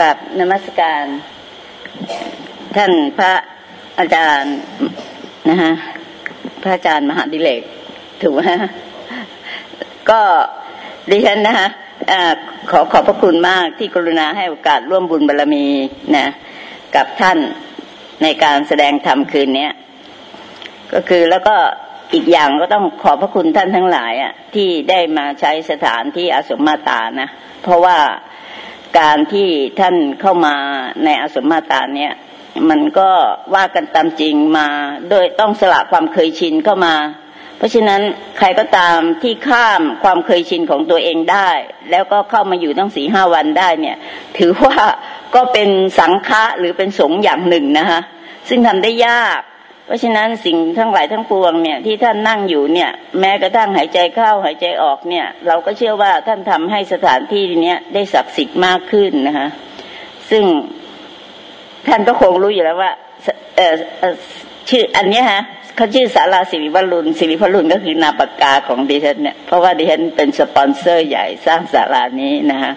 กับนมัสการ ท่านพระอาจารย์นะฮะพระอาจารย์มหาดิเลกถูกไหมก็ดิฉันนะฮะขอขอบพระคุณมากที่กรุณาให้โอกาสร่วมบุญบารรมีนะกับท่านในการแสดงธรรมคืนนี้ก็คือแล้วก็อีกอย่างก็ต้องขอบพระคุณท่านทั้งหลายอะที่ได้มาใช้สถานที่อาสมมาตานะ เพราะว่า การที่ท่านเข้ามาในอสมมาตาเนี่ยมันก็ว่ากันตามจริงมาโดยต้องสละความเคยชินเข้ามา เพราะฉะนั้นใครก็ตามที่ข้ามความเคยชินของตัวเองได้ แล้วก็เข้ามาอยู่ตั้งสี่ห้าวันได้เนี่ย ถือว่าก็เป็นสังฆะหรือเป็นสงฆ์อย่างหนึ่งนะคะซึ่งทำได้ยาก เพราะฉะนั้นสิ่งทั้งหลายทั้งปวงเนี่ยที่ท่านนั่งอยู่เนี่ย แม้กระทั่งหายใจเข้าหายใจออกเนี่ย เราก็เชื่อว่าท่านทำให้สถานที่เนี้ยได้ศักดิ์สิทธิ์มากขึ้นนะคะซึ่งท่านก็คงรู้อยู่แล้วว่าเออชื่ออันนี้ฮะเขาชื่อสาราสิริวัลุนสิริพลุนก็คือนาปากกาของดิฉันเนี่ยเพราะว่าดิฉันเป็นสปอนเซอร์ใหญ่สร้างสารานี้นะฮะ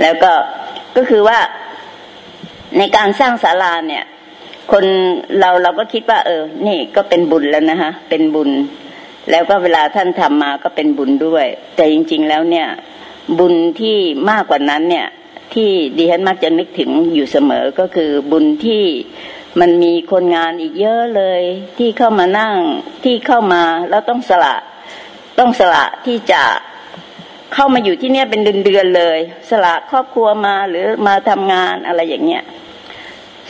แล้วก็ก็คือว่าในการสร้างศาลาเนี่ย คนเราเราก็คิดว่า เออ นี่ก็เป็นบุญแล้วนะฮะเป็นบุญ แล้วก็เวลาท่านทำมาก็เป็นบุญด้วย แต่จริง ๆ แล้วเนี่ย บุญที่มากกว่านั้นเนี่ย ที่ดิฉันมักจะนึกถึงอยู่เสมอก็คือบุญที่มันมีคนงานอีกเยอะเลย ที่เข้ามานั่งที่เข้ามาแล้วต้องสละ ต้องสละที่จะเข้ามาอยู่ที่เนี่ยเป็นเดือนๆเลย สละครอบครัวมาหรือมาทำงานอะไรอย่างเงี้ย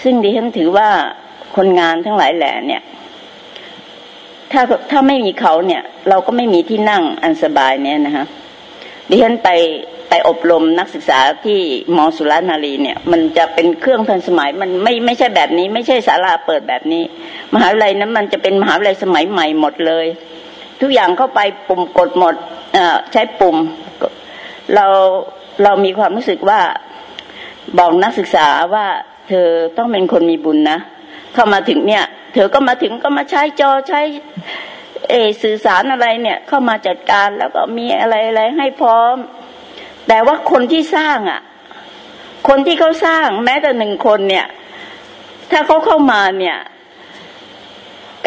ซึ่งดิฉันถือว่าคนงานทั้งหลายแหล่เนี่ย ถ้าถ้าไม่มีเขาเนี่ย เราก็ไม่มีที่นั่งอันสบายเนี่ยนะคะดิฉันไปไปอบรมนักศึกษาที่มอสุรานารีเนี่ย มันจะเป็นเครื่องทันสมัย มันไม่ไม่ใช่แบบนี้ ไม่ใช่ศาลาเปิดแบบนี้ มหาวิทยาลัยนั้นมันจะเป็นมหาวิทยาลัยสมัยใหม่หมดเลย ทุกอย่างเข้าไปปุ่มกดหมดใช้ปุ่ม เราเรามีความรู้สึกว่าบอกนักศึกษาว่า เธอต้องเป็นคนมีบุญนะเข้ามาถึงเนี่ย เธอก็มาถึงก็มาใช้จอใช้ เอสื่อสารอะไรเนี่ย เข้ามาจัดการแล้วก็มีอะไรอะไรให้พร้อม แต่ว่าคนที่สร้างอะ คนที่เขาสร้างแม้แต่หนึ่งคนเนี่ย ถ้าเขาเข้ามาเนี่ย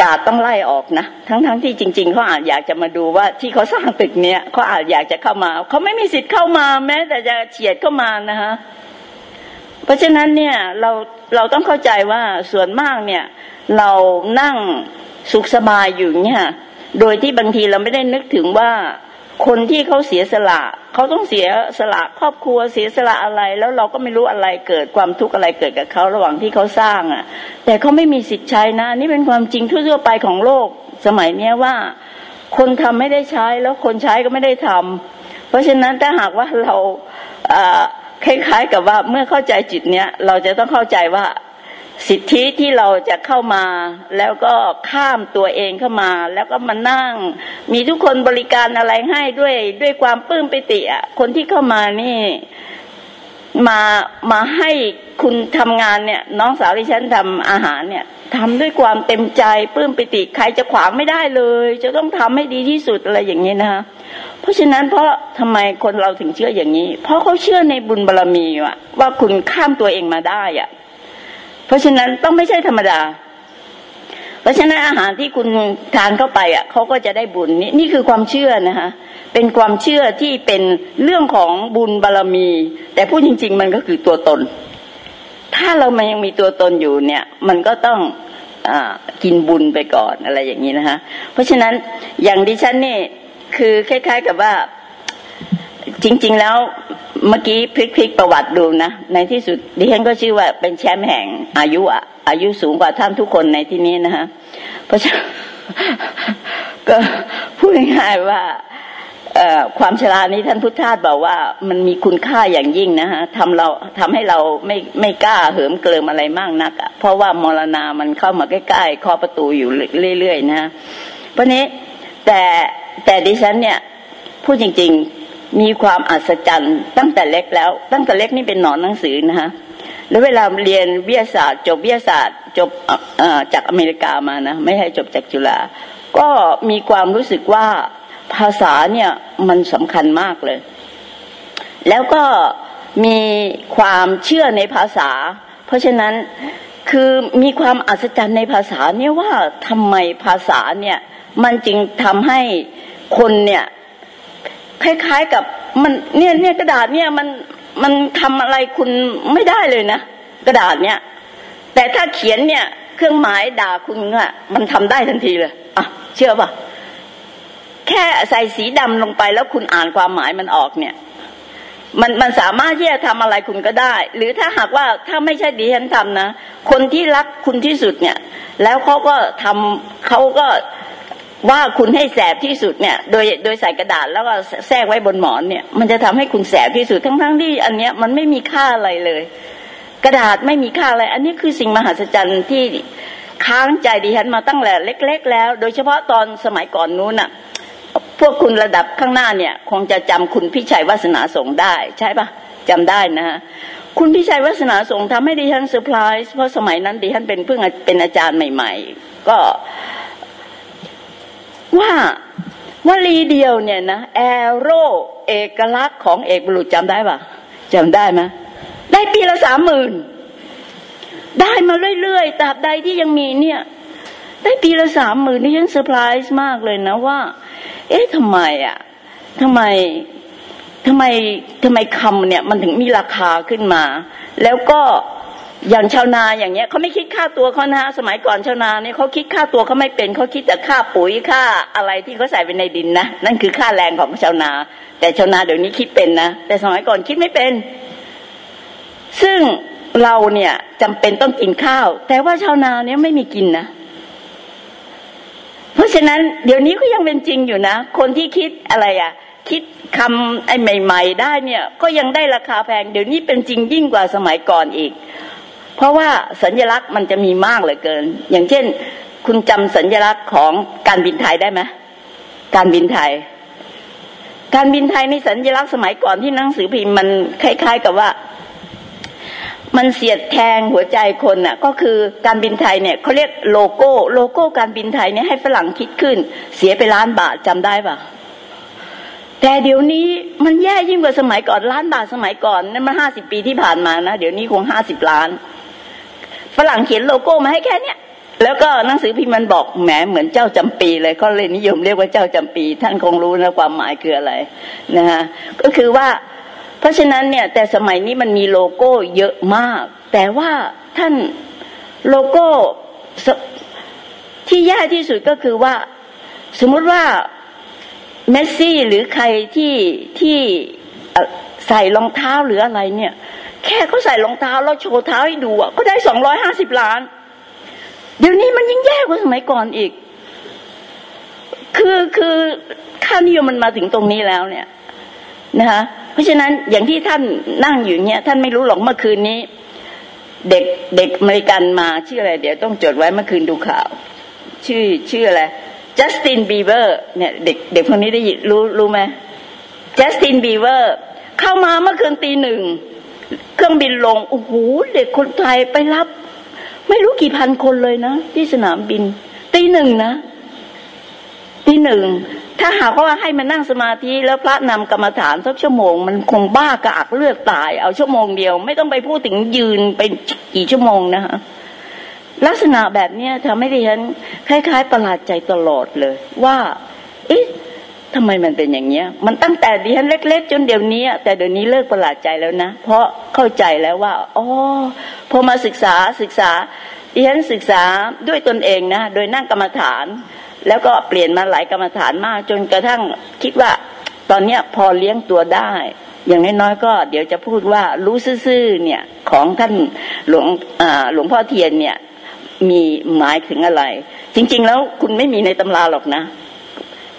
กาดต้องไล่ออกนะทั้งๆทที่จริง ๆเขาอาจอยากจะมาดูว่าที่เขาสร้างตึกเนี่ยเขาอาจอยากจะเข้ามาเขาไม่มีสิทธิ์เข้ามา แม้แต่จะเฉียดเข้ามานะฮะ เพราะฉะนั้นเนี่ยเราเราต้องเข้าใจว่าส่วนมากเนี่ย เรานั่งสุขสบายอยู่เนี่ยโดยที่บางทีเราไม่ได้นึกถึงว่าคนที่เขาเสียสละเขาต้องเสียสละครอบครัวเสียสละอะไร แล้วเราก็ไม่รู้อะไรเกิดความทุกข์อะไรเกิดกับเขาระหว่างที่เขาสร้างอะ แต่เขาไม่มีสิทธิ์ใช้นะนี่เป็นความจริงทั่วๆไปของโลกสมัยเนี้ยว่า คนทำไม่ได้ใช้แล้วคนใช้ก็ไม่ได้ทำเพราะฉะนั้นถ้าหากว่าเรา คล้ายๆกับว่าเมื่อเข้าใจจิตเนี้ยเราจะต้องเข้าใจว่าสิทธิที่เราจะเข้ามาแล้วก็ข้ามตัวเองเข้ามา แล้วก็มานั่ง มีทุกคนบริการอะไรให้ด้วยด้วยความปลื้มปิติอะคนที่เข้ามานี่ มามาให้คุณทำงานเนี่ย น้องสาวที่ฉันทำอาหารเนี่ยทำด้วยความเต็มใจปลื้มปิติใครจะขวางไม่ได้เลย จะต้องทำให้ดีที่สุดอะไรอย่างนี้นะคะเพราะฉะนั้นเพราะทำไมคนเราถึงเชื่ออย่างนี้ เพราะเขาเชื่อในบุญบารรมีว่าว่าคุณข้ามตัวเองมาได้อะเพราะฉะนั้นต้องไม่ใช่ธรรมดา เพราะฉะนั้นอาหารที่คุณทานเข้าไปอะเขาก็จะได้บุญนี่นี่คือความเชื่อนะคะ เป็นความเชื่อที่เป็นเรื่องของบุญบารรมี แต่พูดจริง ๆ มันก็คือตัวตน ถ้าเรามันยังมีตัวตนอยู่เนี่ย มันก็ต้องอกินบุญไปก่อนอะไรอย่างนี้นะคะเพราะฉะนั้นอย่างดิฉันนี่คือคล้าย ๆ กับว่าจริง ๆ แล้วเมื่อกี้พลิกๆประวัติดูนะ ในที่สุดดิฉันก็ชื่อว่าเป็นแชมป์แห่งอายุอะอายุสูงกว่าท่านทุกคนในที่นี้นะคะเพราะฉะนั้นก็พูดง่ายๆว่า ความชรานี้ท่านพุทธทาสบอกว่ามันมีคุณค่าอย่างยิ่งนะฮะทำเราทำให้เราไม่ไม่กล้าเหิมเกลิมอะไรมากนักอะเพราะว่ามรณามันเข้ามาใกล้ๆคาะประตูอยู่เรื่อยๆนะเพราะนี้แต่แต่ดิฉันเนี่ยพูดจริงๆมีความอัศจรรย์ตั้งแต่เล็กแล้ว ตั้งแต่เล็กนี่เป็นหนอนหนังสือนะคะแล้วเวลาเรียนวิทยาศาสตร์จบวิทยาศาสตร์จบจากอเมริกามานะไม่ให้จบจากจุฬาก็มีความรู้สึกว่า ภาษาเนี่ยมันสำคัญมากเลย แล้วก็มีความเชื่อในภาษา เพราะฉะนั้นคือมีความอัศจรรย์ในภาษาเนี่ยว่าทำไมภาษาเนี่ยมันจึงทำให้คนเนี่ยคล้ายๆกับมันเนี่ยเนี่ยกระดาษเนี่ยมันมันทำอะไรคุณไม่ได้เลยนะกระดาษเนี่ย แต่ถ้าเขียนเนี่ย เครื่องหมายด่าคุณอะมันทำได้ทันทีเลยอะเชื่อป่ะ แค่ใส่สีดำลงไปแล้วคุณอ่านความหมายมันออกเนี่ย มันมันสามารถที่จะทำอะไรคุณก็ได้ หรือถ้าหากว่าถ้าไม่ใช่ดิฉันทำนะ คนที่รักคุณที่สุดเนี่ย แล้วเขาก็ทำเขาก็ว่าคุณให้แสบที่สุดเนี่ย โดยโดยใส่กระดาษแล้วก็แทรกไว้บนหมอนเนี่ย มันจะทำให้คุณแสบที่สุดทั้งๆทที่อันเนี้ยมันไม่มีค่าอะไรเลย กระดาษไม่มีค่าอะไร อันนี้คือสิ่งมหัศจรรย์ที่ค้างใจดิฉันมาตั้งแต่เล็ก ๆ แล้ว โดยเฉพาะตอนสมัยก่อนนู้นน่ะ พวกคุณระดับข้างหน้าเนี่ย คงจะจำคุณพิชัยวาสนาส่งได้ ใช่ปะจำได้นะฮะคุณพิชัยวาสนาส่งทำให้ดิฉันเซอร์ไพรส์เพราะสมัยนั้นดิฉันเป็นเพิ่งเป็นอาจารย์ใหม่ ๆ ก็ว่าวลีเดียวเนี่ยนะแอโรเอกลักษณ์ของเอกบุรุษจำได้ปะจำได้ไหมได้ปีละสามหมื่นได้มาเรื่อยๆตราบใดที่ยังมีเนี่ย ได้ปีละสามหมื่นนี่ฉันเซอร์ไพรส์มากเลยนะว่า เอ๊ะทำไมอะทำไมทำไมทำไมคำเนี่ยมันถึงมีราคาขึ้นมา แล้วก็อย่างชาวนาอย่างเงี้ยเขาไม่คิดค่าตัวเขานะสมัยก่อนชาวนาเนี่ยเขาคิดค่าตัวเขาไม่เป็นเขาคิดแต่ค่าปุ๋ยค่าอะไรที่เขาใส่ไปในดินนะนั่นคือค่าแรงของชาวนา แต่ชาวนาเดี๋ยวนี้คิดเป็นนะแต่สมัยก่อนคิดไม่เป็น ซึ่งเราเนี่ยจำเป็นต้องกินข้าว แต่ว่าชาวนาเนี่ยไม่มีกินนะ เพราะฉะนั้นเดี๋ยวนี้ก็ยังเป็นจริงอยู่นะ คนที่คิดอะไรอะ่ะ คิดคำไอ้ใหม่ ๆ ได้เนี่ย ก็ยังได้ราคาแพง เดี๋ยวนี้เป็นจริงยิ่งกว่าสมัยก่อนอีก เพราะว่าสัญญลักษณ์มันจะมีมากเหลือเกิน อย่างเช่น คุณจำสัญญลักษณ์ของการบินไทยได้ไหมการบินไทย การบินไทยในสัญลักษณ์สมัยก่อนที่หนังสือพิมพ์มันคล้าย ๆ กับว่า มันเสียดแทงหัวใจคนน่ะก็คือการบินไทยเนี่ยเขาเรียกโลโก้โลโก้การบินไทยเนี่ยให้ฝรั่งคิดขึ้น เสียไปล้านบาทจำได้ปะแต่เดี๋ยวนี้มันแย่ยิ่งกว่าสมัยก่อนล้านบาทสมัยก่อนนั่นมันห้าสิบปีที่ผ่านมานะเดี๋ยวนี้คงห้าสิบล้าน ฝรั่งเขียนโลโก้มาให้แค่เนี้ยแล้วก็หนังสือพิมพ์มันบอกแหมเหมือนเจ้าจำปีเลยเขาเลยนิยมเรียกว่าเจ้าจำปี ท่านคงรู้นะความหมายคืออะไรนะฮะก็คือว่า เพราะฉะนั้นเนี่ย แต่สมัยนี้มันมีโลโก้เยอะมาก แต่ว่าท่านโลโก้ที่แย่ที่สุดก็คือว่า สมมุติว่าเมสซี่หรือใครที่ที่ใส่รองเท้าหรืออะไรเนี่ย แค่เขาใส่รองเท้าแล้วโชว์เท้าให้ดูอะก็ได้สองร้อยห้าสิบล้าน เดี๋ยวนี้มันยิ่งแย่กว่าสมัยก่อนอีก คือคือค่านิยมมันมาถึงตรงนี้แล้วเนี่ยนะคะ เพราะฉะนั้นอย่างที่ท่านนั่งอยู่เนี่ยท่านไม่รู้หรอกเมื่อคืนนี้ เด็กเด็กอเมริกันมาชื่ออะไร เดี๋ยวต้องจดไว้เมื่อคืนดูข่าว ชื่อชื่ออะไรจัสตินบีเบอร์เนี่ยเด็กเด็กคนนี้ได้รู้รู้ไหมจัสตินบีเบอร์เข้ามาเมื่อคืนตีหนึ่งเครื่องบินลงโอ้โหเด็กคนไทยไปรับ ไม่รู้กี่พันคนเลยนะ ที่สนามบิน ตีหนึ่งนะตีหนึ่ง ถ้าหากว่าให้มันนั่งสมาธิแล้วพระนำกรรมฐานสักชั่วโมง มันคงบ้ากระอักเลือดตาย เอาชั่วโมงเดียว ไม่ต้องไปพูดถึงยืนไปกี่ชั่วโมงนะคะลักษณะแบบเนี้ยทำให้ดิฉันคล้ายๆ ประหลาดใจตลอดเลย ว่า เอ๊ะทำไมมันเป็นอย่างเนี้ย มันตั้งแต่ดิฉันเล็ก ๆ จนเดี๋ยวนี้ แต่เดี๋ยวนี้เลิกประหลาดใจแล้วนะ เพราะเข้าใจแล้วว่าอ๋อพอมาศึกษาศึกษาดิฉันศึกษาด้วยตนเองนะ โดยนั่งกรรมฐาน แล้วก็เปลี่ยนมาหลายกรรมฐานมาก จนกระทั่งคิดว่าตอนเนี้ยพอเลี้ยงตัวได้ อย่างน้อยๆก็เดี๋ยวจะพูดว่ารู้ซื่อๆเนี่ยของท่านหลวงหลวงพ่อเทียนเนี่ยมีหมายถึงอะไร จริง ๆ แล้วคุณไม่มีในตำราหรอกนะ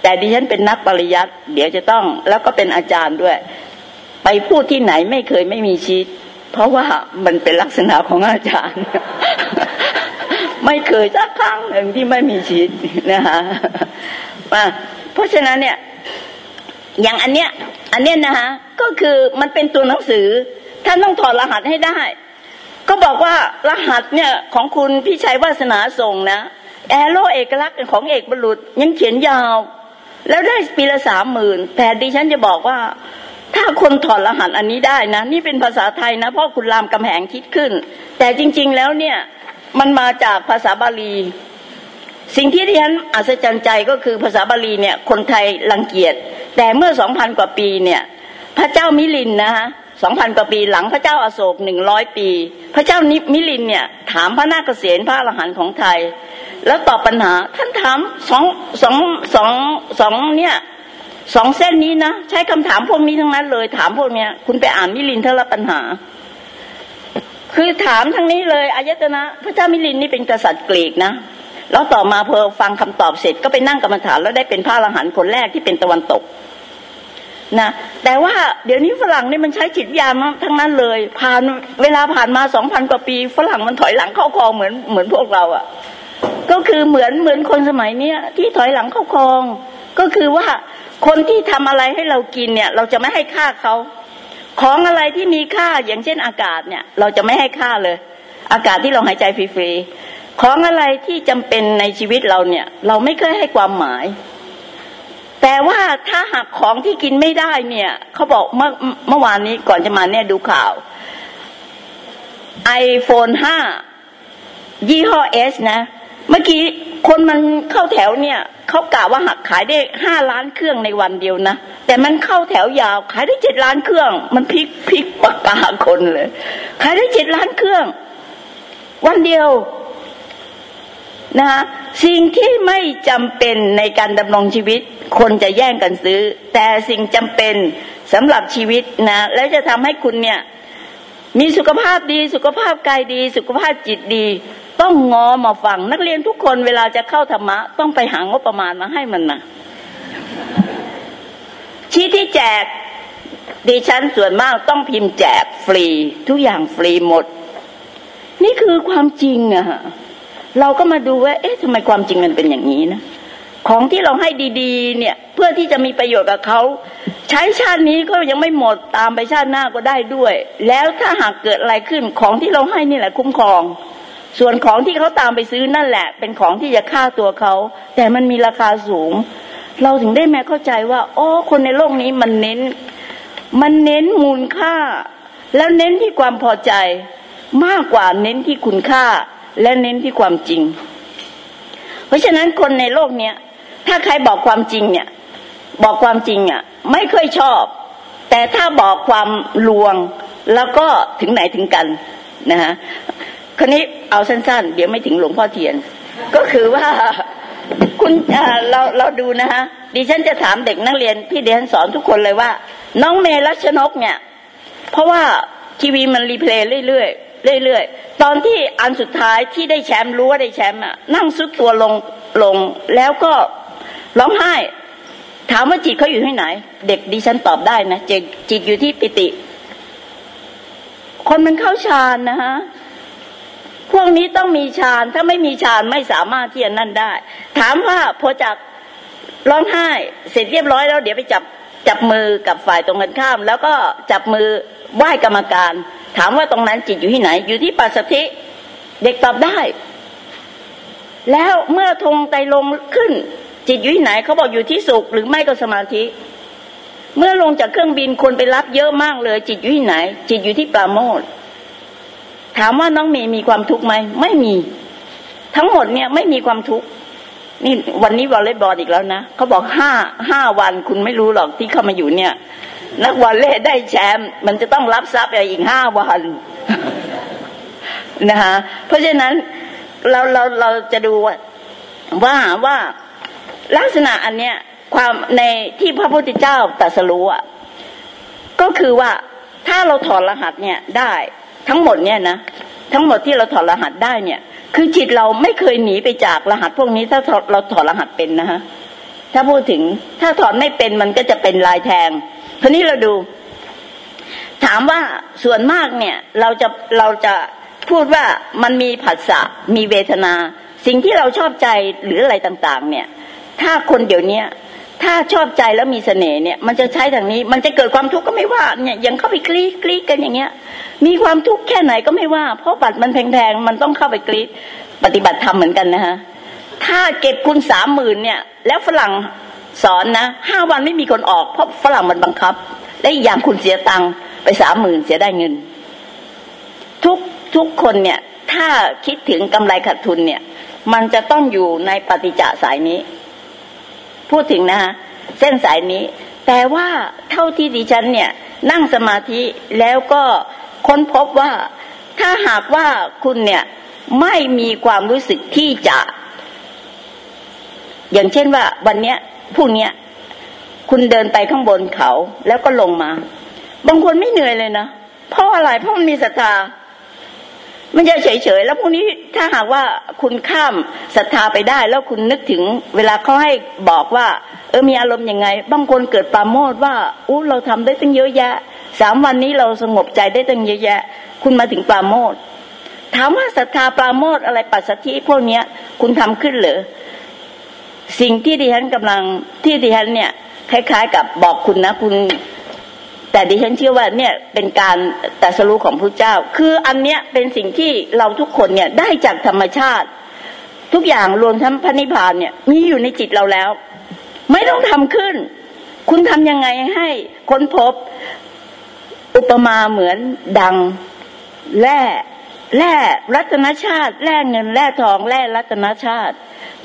แต่ดิฉันเป็นนักปริยัติเดี๋ยวจะต้องแล้วก็เป็นอาจารย์ด้วย ไปพูดที่ไหนไม่เคยไม่มีชีตเพราะว่ามันเป็นลักษณะของอาจารย์ ไม่เคยสักครั้งหนึ่งที่ไม่มีชีวิตนะคะเพราะฉะนั้นเนี่ย อย่างอันเนี้ย อันเนี้ยนะคะก็คือมันเป็นตัวหนังสือ ท่านต้องถอดรหัสให้ได้ ก็บอกว่ารหัสเนี่ยของคุณพี่ชัยวาสนาส่งนะแอโรเอกลักษณ์ของเอกบรุษยังเขียนยาว แล้วได้ปีละสามหมื่นแต่ดิฉันจะบอกว่า ถ้าคนถอดรหัสอันนี้ได้นะ นี่เป็นภาษาไทยนะ เพราะคุณรามกำแหงคิดขึ้น แต่จริง ๆ แล้วเนี่ย มันมาจากภาษาบาลี สิ่งที่ที่ฉันอัศจรรย์ใจก็คือภาษาบาลีเนี่ย คนไทยรังเกียจ แต่เมื่อสองพันกว่าปีเนี่ย พระเจ้ามิลินนะฮะสองพันกว่าปีหลังพระเจ้าอาโศกหนึ่งร้อยปี พระเจ้านิมิลินเนี่ย ถามพระนาคเษนพระอรหันต์ของไทย แล้วตอบปัญหาท่านถามสองสองสองสองเนี่ยสองเส้นนี้นะ ใช้คำถามพวกนี้ทั้งนั้นเลยถามพวกเนี้ย คุณไปอ่านมิลินเทละปัญหา คือถามทั้งนี้เลยอายตนะ พระเจ้ามิลินนี่เป็นกษัตริย์กรีกนะแล้วต่อมาเพอฟังคำตอบเสร็จก็ไปนั่งกรรมฐานแล้วได้เป็นพระอรหันต์คนแรกที่เป็นตะวันตกนะแต่ว่าเดี๋ยวนี้ฝรั่งนี่มันใช้จิตวิญญาณทั้งนั้นเลย ผ่านเวลาผ่านมาสองพันกว่าปี ฝรั่งมันถอยหลังเข้าคลองเหมือนเหมือนพวกเราอะ่ะ ก็คือเหมือนเหมือนคนสมัยเนี้ยที่ถอยหลังเข้าคลอง ก็คือว่าคนที่ทำอะไรให้เรากินเนี่ย เราจะไม่ให้ค่าเขา ของอะไรที่มีค่าอย่างเช่นอากาศเนี่ย เราจะไม่ให้ค่าเลย อากาศที่เราหายใจฟรีๆของอะไรที่จำเป็นในชีวิตเราเนี่ย เราไม่เคยให้ความหมาย แต่ว่าถ้าหากของที่กินไม่ได้เนี่ยเขาบอกเมื่อเมื่อวานนี้ก่อนจะมาเนี่ยดูข่าวไอโฟนห้ายี่ห้อเอสนะ เมื่อกี้คนมันเข้าแถวเนี่ยเขากะว่าหักขายได้ห้าล้านเครื่องในวันเดียวนะ แต่มันเข้าแถวยาว ขายได้เจ็ดล้านเครื่อง มันพลิกพลิกปากกาคนเลย ขายได้เจ็ดล้านเครื่อง วันเดียวนะคะสิ่งที่ไม่จำเป็นในการดำรงชีวิต คนจะแย่งกันซื้อ แต่สิ่งจำเป็นสำหรับชีวิตนะ แล้วจะทำให้คุณเนี่ย มีสุขภาพดี สุขภาพกายดี สุขภาพจิตดี ต้องงอมาฟัง นักเรียนทุกคนเวลาจะเข้าธรรมะ ต้องไปหางบประมาณมาให้มันนะ ชี้ที่แจกดิฉันส่วนมากต้องพิมพ์แจกฟรี ทุกอย่างฟรีหมด นี่คือความจริงอะเราก็มาดูว่า เอ๊ะทำไมความจริงมันเป็นอย่างนี้นะของที่เราให้ดีๆ เนี่ย เพื่อที่จะมีประโยชน์กับเขาใช้ชาตินี้ก็ยังไม่หมดตามไปชาติหน้าก็ได้ด้วย แล้วถ้าหากเกิดอะไรขึ้นของที่เราให้นี่แหละคุ้มครอง ส่วนของที่เขาตามไปซื้อนั่นแหละ เป็นของที่จะฆ่าตัวเขา แต่มันมีราคาสูง เราถึงได้แม้เข้าใจว่าอ๋อคนในโลกนี้มันเน้น มันเน้นมูลค่า แล้วเน้นที่ความพอใจ มากกว่าเน้นที่คุณค่า และเน้นที่ความจริง เพราะฉะนั้นคนในโลกเนี้ยถ้าใครบอกความจริงเนี่ย บอกความจริงอะ ไม่ค่อยชอบ แต่ถ้าบอกความลวง แล้วก็ถึงไหนถึงกันนะฮะคนนี้เอาสั้นๆ เดี๋ยวไม่ถึงหลวงพ่อเทียน ก็คือว่า คุณเราเราดูนะฮะดิฉันจะถามเด็กนักเรียนที่เดิฉันสอนทุกคนเลยว่า น้องเมรัชนกเนี่ย เพราะว่าทีวีมันรีเพลย์เรื่อยๆเรื่อยๆตอนที่อันสุดท้ายที่ได้แชมป์รู้ว่าได้แชมป์อะนั่งซุดตัวลงลงแล้วก็ร้องไห้ ถามว่าจิตเขาอยู่ที่ไหน เด็กดิฉันตอบได้นะจิตจิตอยู่ที่ปิติ คนมันเข้าฌานนะฮะ พวกนี้ต้องมีฌานถ้าไม่มีฌานไม่สามารถที่จะนั่นได้ ถามว่าพอจากร้องไห้เสร็จเรียบร้อยแล้วเดี๋ยวไปจับจับมือกับฝ่ายตรงกันข้าม แล้วก็จับมือไหว้กรรมการ ถามว่าตรงนั้นจิตอยู่ที่ไหน อยู่ที่ปัสสธิเด็กตอบได้ แล้วเมื่อธงไตลงขึ้น จิตอยู่ที่ไหนเขาบอกอยู่ที่สุขหรือไม่ก็สมาธิ เมื่อลงจากเครื่องบินคนไปรับเยอะมากเลย จิตอยู่ที่ไหน จิตอยู่ที่ปราโมท ถามว่าน้องเมย์มีความทุกข์ไหมไม่มี ทั้งหมดเนี่ยไม่มีความทุกข์นี่วันนี้วอลเลย์บอลอีกแล้วนะเขาบอกห้าห้าวันคุณไม่รู้หรอกที่เข้ามาอยู่เนี่ย นักวอลเล่ได้แชมป์มันจะต้องรับทรัพย์อีกห้าวันนะคะเพราะฉะนั้นเราเราเราจะดูว่าว่าว่าลักษณะอันเนี้ยความในที่พระพุทธเจ้าตรัสรู้อะก็คือว่าถ้าเราถอดรหัสเนี่ยได้ ทั้งหมดเนี่ยนะทั้งหมดที่เราถอดรหัสได้เนี่ย คือจิตเราไม่เคยหนีไปจากรหัสพวกนี้ถ้าเราถอดรหัสเป็นนะฮะถ้าพูดถึงถ้าถอดไม่เป็นมันก็จะเป็นลายแทงทีนี้เราดู ถามว่าส่วนมากเนี่ย เราจะเราจะพูดว่ามันมีผัสสะมีเวทนา สิ่งที่เราชอบใจหรืออะไรต่าง ๆ เนี่ย ถ้าคนเดี๋ยวนี้ ถ้าชอบใจแล้วมีเสน่ห์เนี่ย มันจะใช้ทางนี้ มันจะเกิดความทุกข์ก็ไม่ว่าเนี่ยยังเข้าไปกรีดกรีดกันอย่างเงี้ย มีความทุกข์แค่ไหนก็ไม่ว่า เพราะบัตรมันแพงๆมันต้องเข้าไปกรีดปฏิบัติธรรมเหมือนกันนะฮะถ้าเก็บคุณสามหมื่นเนี่ย แล้วฝรั่งสอนนะห้าวันไม่มีคนออกเพราะฝรั่งมันบังคับ และอีกอย่างคุณเสียตังค์ไปสามหมื่นเสียได้เงิน ทุกทุกคนเนี่ย ถ้าคิดถึงกำไรขาดทุนเนี่ย มันจะต้องอยู่ในปฏิจจสายนี้ พูดถึงนะฮะเส้นสายนี้ แต่ว่าเท่าที่ดิฉันเนี่ยนั่งสมาธิแล้วก็ค้นพบว่าถ้าหากว่าคุณเนี่ยไม่มีความรู้สึกที่จะ อย่างเช่นว่า วันเนี้ยพรุ่งเนี้ยคุณเดินไปข้างบนเขาแล้วก็ลงมา บางคนไม่เหนื่อยเลยนะเพราะอะไรเพราะมันมีศรัทธา มันจะเฉยๆ แล้วพวกนี้ถ้าหากว่าคุณข้ามศรัทธาไปได้ แล้วคุณนึกถึงเวลาเขาให้บอกว่า เออมีอารมณ์ยังไง บางคนเกิดปาโมทว่าอู้เราทำได้ตั้งเยอะแยะสามวันนี้เราสงบใจได้ตั้งเยอะแยะ คุณมาถึงปาโมทถามว่าศรัทธาปาโมทอะไรปัสสธิพวกเนี้ย คุณทำขึ้นหรือสิ่งที่ดิฉันกำลังที่ดิฉันเนี่ยคล้าย ๆ กับบอกคุณนะ คุณ แต่ดิฉันเชื่อว่าเนี่ยเป็นการตัสรู้ของพระเจ้า คืออันเนี้ยเป็นสิ่งที่เราทุกคนเนี่ยได้จากธรรมชาติ ทุกอย่างรวมทั้งพระนิพพานเนี่ยมีอยู่ในจิตเราแล้ว ไม่ต้องทำขึ้น คุณทำยังไงให้ค้นพบ อุปมาเหมือนดังแร่แร่รัตนชาติแร่เงินแร่ทองแร่รัตนชาติ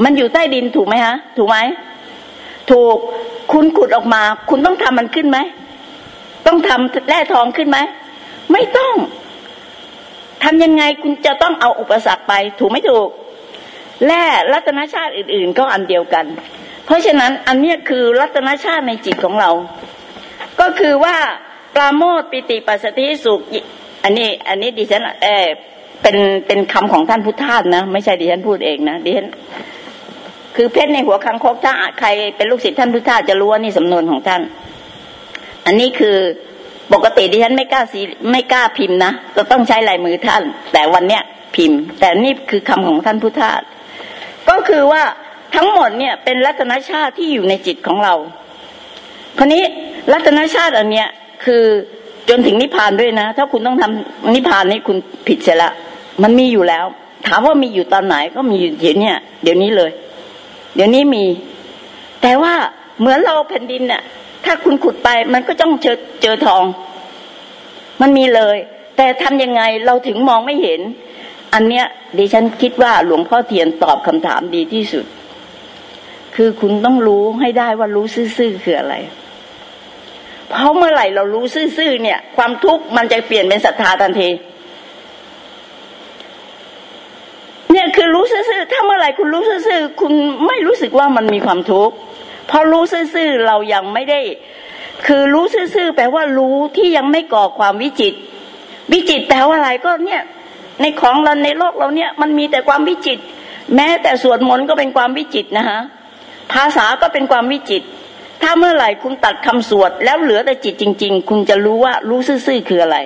มันอยู่ใต้ดินถูกไหมฮะ ถูกไหมถูกคุณขุดออกมา คุณต้องทำมันขึ้นไหม ต้องทำแร่ทองขึ้นไหมไม่ต้องทำยังไงคุณจะต้องเอาอุปสรรคไป ถูกไม่ถูกแร่รัตนชาติอื่น ๆ ก็อันเดียวกัน เพราะฉะนั้นอันนี้คือรัตนชาติในจิตของเรา ก็คือว่าปราโมทปิติปัสสติสุขอันนี้ อันนี้ดิฉันเออเป็นเป็นคำของท่านพุทธทาสนะ ไม่ใช่ดิฉันพูดเองนะดิฉันคือเพชรในหัวคังคกถ้าใครเป็นลูกศิษย์ท่านพุทธทาสจะรู้ว่านี่สำนวนของท่าน อันนี้คือปกติดิฉันไม่กล้าสีไม่กล้าพิมพ์นะจะต้องใช้ลายมือท่าน แต่วันเนี้ยพิมพ์ แต่นี่คือคำของท่านพุทธาก็คือว่าทั้งหมดเนี่ยเป็นรัตนชาติที่อยู่ในจิตของเราคราวนี้รัตนชาติอันเนี้ยคือจนถึงนิพพานด้วยนะ ถ้าคุณต้องทำนิพพานนี่คุณผิดเสียละ มันมีอยู่แล้ว ถามว่ามีอยู่ตอนไหนก็มีอยู่เดี๋ยวนี้เดี๋ยวนี้เลย เดี๋ยวนี้มี แต่ว่าเหมือนเราแผ่นดินเนี่ย ถ้าคุณขุดไปมันก็ต้องเจอเจอทอง มันมีเลย แต่ทำยังไงเราถึงมองไม่เห็น อันเนี้ยดิฉันคิดว่าหลวงพ่อเทียนตอบคำถามดีที่สุด คือคุณต้องรู้ให้ได้ว่ารู้ซื่อๆคืออะไร เพราะเมื่อไหร่เรารู้ซื่อๆเนี่ย ความทุกข์มันจะเปลี่ยนเป็นศรัทธาทันทีเนี่ยคือรู้ซื่อๆถ้าเมื่อไหร่คุณรู้ซื่อๆคุณไม่รู้สึกว่ามันมีความทุกข์ พอรู้ซื่อๆเรายังไม่ได้ คือรู้ซื่อๆแปลว่ารู้ที่ยังไม่ก่อความวิจิต วิจิตแปลว่าอะไรก็เนี่ย ในของเราในโลกเราเนี่ย มันมีแต่ความวิจิต แม้แต่สวดมนต์ก็เป็นความวิจิตนะฮะภาษาก็เป็นความวิจิต ถ้าเมื่อไหร่คุณตัดคำสวด แล้วเหลือแต่จิตจริง ๆ คุณจะรู้ว่ารู้ซื่อๆคืออะไร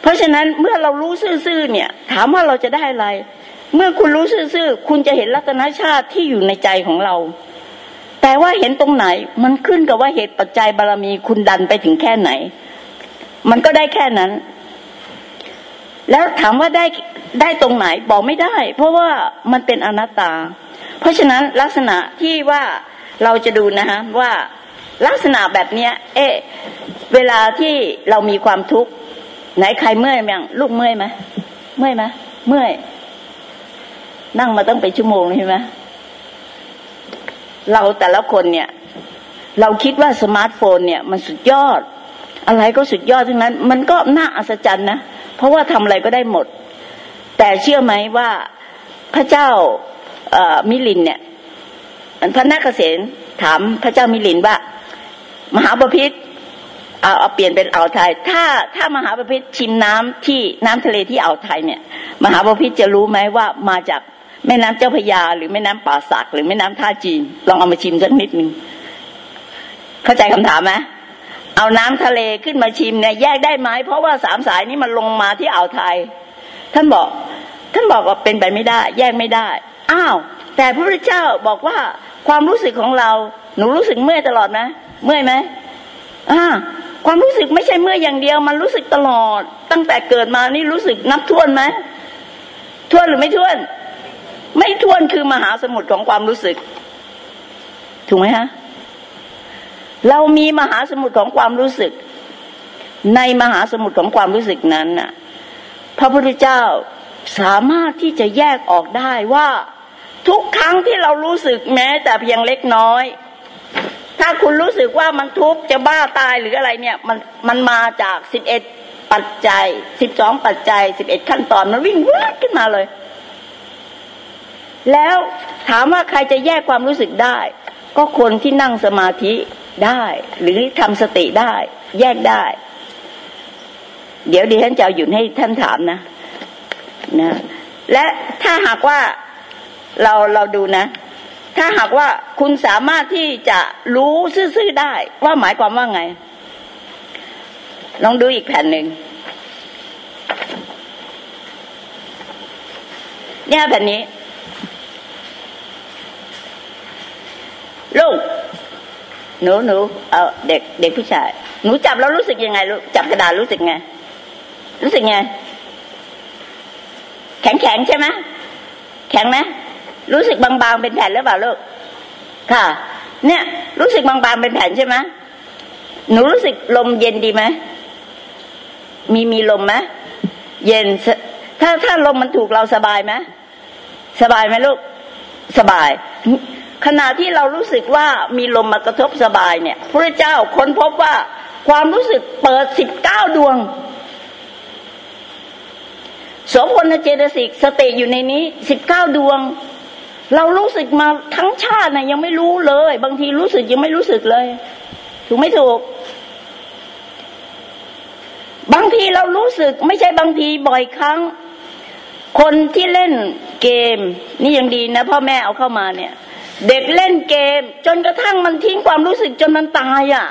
เพราะฉะนั้นเมื่อเรารู้ซื่อๆเนี่ย ถามว่าเราจะได้อะไร เมื่อคุณรู้ซื่อๆคุณจะเห็นลัตนชาติที่อยู่ในใจของเรา แต่ว่าเห็นตรงไหน มันขึ้นกับว่าเหตุปัจจัยบารรมีคุณดันไปถึงแค่ไหน มันก็ได้แค่นั้น แล้วถามว่าได้ได้ตรงไหนบอกไม่ได้ เพราะว่ามันเป็นอนัตตา เพราะฉะนั้นลักษณะที่ว่าเราจะดูนะฮะว่าลักษณะแบบเนี้ย เอ๊ะเวลาที่เรามีความทุกข์ไหนใครเมื่อยมั้งลูกเมื่อยไหมเมื่อยไหมเมื่อย นั่งมาตั้งเป็นชั่วโมงใช่ไหมเราแต่ละคนเนี่ย เราคิดว่าสมาร์ทโฟนเนี่ย มันสุดยอด อะไรก็สุดยอดทั้งนั้น มันก็น่าอัศจรรย์นะ เพราะว่าทำอะไรก็ได้หมด แต่เชื่อไหมว่าพระเจ้ามิลินเนี่ยพระนักเกษตถามพระเจ้ามิลินว่า มหาบพิษเอาเอาเปลี่ยนเป็นอ่าวไทย ถ้าถ้ามหาบพิษชิมน้ำที่น้ำทะเลที่อ่าวไทยเนี่ย มหาบพิษจะรู้ไหมว่ามาจาก แม่น้ำเจ้าพยา หรือแม่น้ำป่าสัก หรือแม่น้ำท่าจีน ลองเอามาชิมสักนิดหนึ่งเข้าใจคำถามไหมเอาน้ำทะเลขึ้นมาชิมเนี่ยแยกได้ไหมเพราะว่าสามสายนี้มันลงมาที่อ่าวไทย ท่านบอก ท่านบอกว่าเป็นไปไม่ได้ แยกไม่ได้อ้าวแต่พระพุทธเจ้าบอกว่าความรู้สึกของเรา หนูรู้สึกเมื่อยตลอดไหมเมื่อยไหมอ่าความรู้สึกไม่ใช่เมื่อยอย่างเดียว มันรู้สึกตลอด ตั้งแต่เกิดมานี่รู้สึกนับทวนไหมทวนหรือไม่ทวน ไม่ทวนคือมหาสมุทรของความรู้สึก ถูกไหมฮะ เรามีมหาสมุทรของความรู้สึก ในมหาสมุทรของความรู้สึกนั้นน่ะ พระพุทธเจ้าสามารถที่จะแยกออกได้ว่า ทุกครั้งที่เรารู้สึกแม้ แต่เพียงเล็กน้อย ถ้าคุณรู้สึกว่ามันทุกข์จะบ้าตายหรืออะไรเนี่ย มันมันมาจากสิบเอ็ดปัจจัยสิบสองปัจจัยสิบเอ็ดขั้นตอนมันวิ่งวืดขึ้นมาเลย แล้วถามว่าใครจะแยกความรู้สึกได้ ก็คนที่นั่งสมาธิได้ หรือทำสติได้ แยกได้ เดี๋ยวดิฉันจะหยุดให้ท่านถามนะนะ และถ้าหากว่าเราเราดูนะ ถ้าหากว่าคุณสามารถที่จะรู้ซื่อๆได้ว่าหมายความว่าไง ลองดูอีกแผ่นหนึ่งเนี่ยแผ่นนี้ ลูกหนูหนูเอาเด็กเด็กผู้ชาย หนูจับแล้วรู้สึกยังไงลูกจับกระดาษรู้สึกไง รู้สึกไง แข็งแข็งใช่ไหมแข็งไหมรู้สึกบางๆเป็นแผ่นหรือเปล่าลูกค่ะ เนี่ย รู้สึกบางๆเป็นแผ่นใช่ไหมหนูรู้สึกลมเย็นดีไหมมีมีลมไหมเย็น ถ้าถ้าลมมันถูกเราสบายไหมสบายไหมลูก สบาย ขณะที่เรารู้สึกว่ามีลมมากระทบสบายเนี่ยพระเจ้าค้นพบว่าความรู้สึกเปิดสิบเก้าดวงโสพลเจตสิกสติอยู่ในนี้สิบเก้าดวง เรารู้สึกมาทั้งชาตินะยังไม่รู้เลย บางทีรู้สึกยังไม่รู้สึกเลย ถูกไม่ถูก บางทีเรารู้สึกไม่ใช่บางทีบ่อยครั้ง คนที่เล่นเกม นี่ยังดีนะพ่อแม่เอาเข้ามาเนี่ย เด็กเล่นเกม จนกระทั่งมันทิ้งความรู้สึกจนมันตายอะ่ะ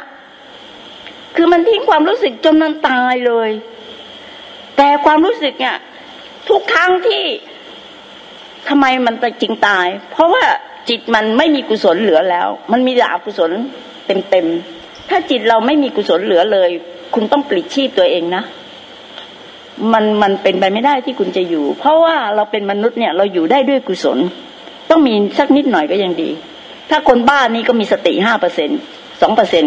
คือมันทิ้งความรู้สึกจนมันตายเลย แต่ความรู้สึกเนี่ยทุกครั้งที่ทำไมมันจริงตาย เพราะว่าจิตมันไม่มีกุศลเหลือแล้ว มันมีแต่อกุศลเต็มๆถ้าจิตเราไม่มีกุศลเหลือเลย คุณต้องปลิดชีพตัวเองนะมันมันเป็นไปไม่ได้ที่คุณจะอยู่ เพราะว่าเราเป็นมนุษย์เนี่ย เราอยู่ได้ด้วยกุศล ต้องมีสักนิดหน่อยก็ยังดี ถ้าคนบ้านี่ก็มีสติห้าเปอร์เซ็นสองเปอร์เซ็น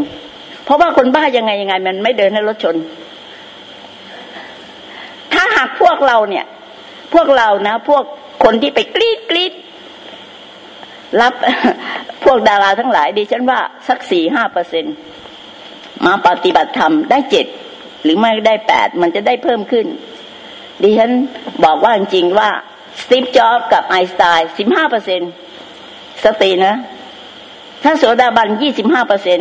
เพราะว่าคนบ้ายังไงยังไง มันไม่เดินในรถชน ถ้าหากพวกเราเนี่ย พวกเรานะ พวกคนที่ไปกรีดกรีดรับพวกดาราทั้งหลายดิฉันว่าสักสี่ห้าเปอร์เซ็นมาปฏิบัติธรรมได้เจ็ดหรือไม่ได้แปดมันจะได้เพิ่มขึ้นดิฉันบอกว่าจริงว่า สตีฟจ็อบกับไอสไตน์สิบห้าเปอร์เซ็นสตินะถ้าโสดาบันยี่สิบห้าเปอร์เซ็น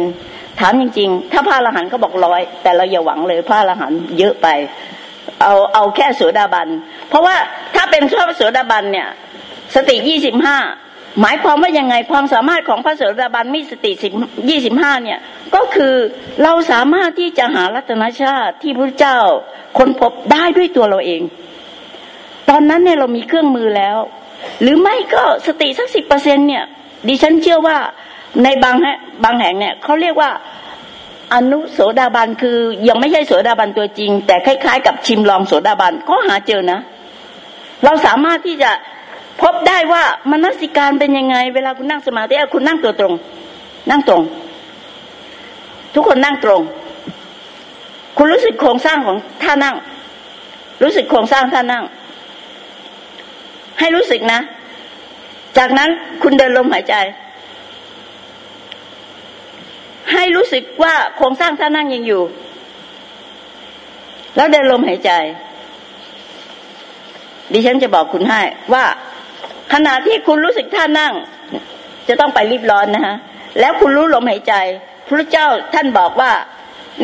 ถามจริง ๆ ถ้าพระอรหันต์ก็บอกร้อย แต่เราอย่าหวังเลยพระอรหันต์เยอะไป เอาเอาแค่โสดาบัน เพราะว่าถ้าเป็นชอบโสดาบันเนี่ย สติยี่สิบห้าหมายความว่ายังไงความสามารถของพระโสดาบันมีสติสิบยี่สิบห้าเนี่ย ก็คือเราสามารถที่จะหารัตนชาติที่พระเจ้าค้นพบได้ด้วยตัวเราเอง ตอนนั้นเนี่ยเรามีเครื่องมือแล้ว หรือไม่ก็สติสักสิบเปอร์เซ็นเนี่ย ดิฉันเชื่อว่าในบางแห่งบางแห่งเนี่ยเขาเรียกว่าอนุโสดาบันคือยังไม่ใช่โสดาบันตัวจริง แต่คล้าย ๆ กับชิมลองโสดาบันก็หาเจอนะ เราสามารถที่จะพบได้ว่ามนสิการเป็นยังไง เวลาคุณนั่งสมาธิคุณนั่งตัวตรง นั่งตรง ทุกคนนั่งตรง คุณรู้สึกโครงสร้างของท่านั่ง รู้สึกโครงสร้างท่านั่ง ให้รู้สึกนะ จากนั้นคุณเดินลมหายใจ ให้รู้สึกว่าโครงสร้างท่านั่งยังอยู่ แล้วเดินลมหายใจ ดิฉันจะบอกคุณให้ว่าขณะที่คุณรู้สึกท่านั่ง จะต้องไปรีบร้อนนะฮะแล้วคุณรู้ลมหายใจ พระเจ้าท่านบอกว่า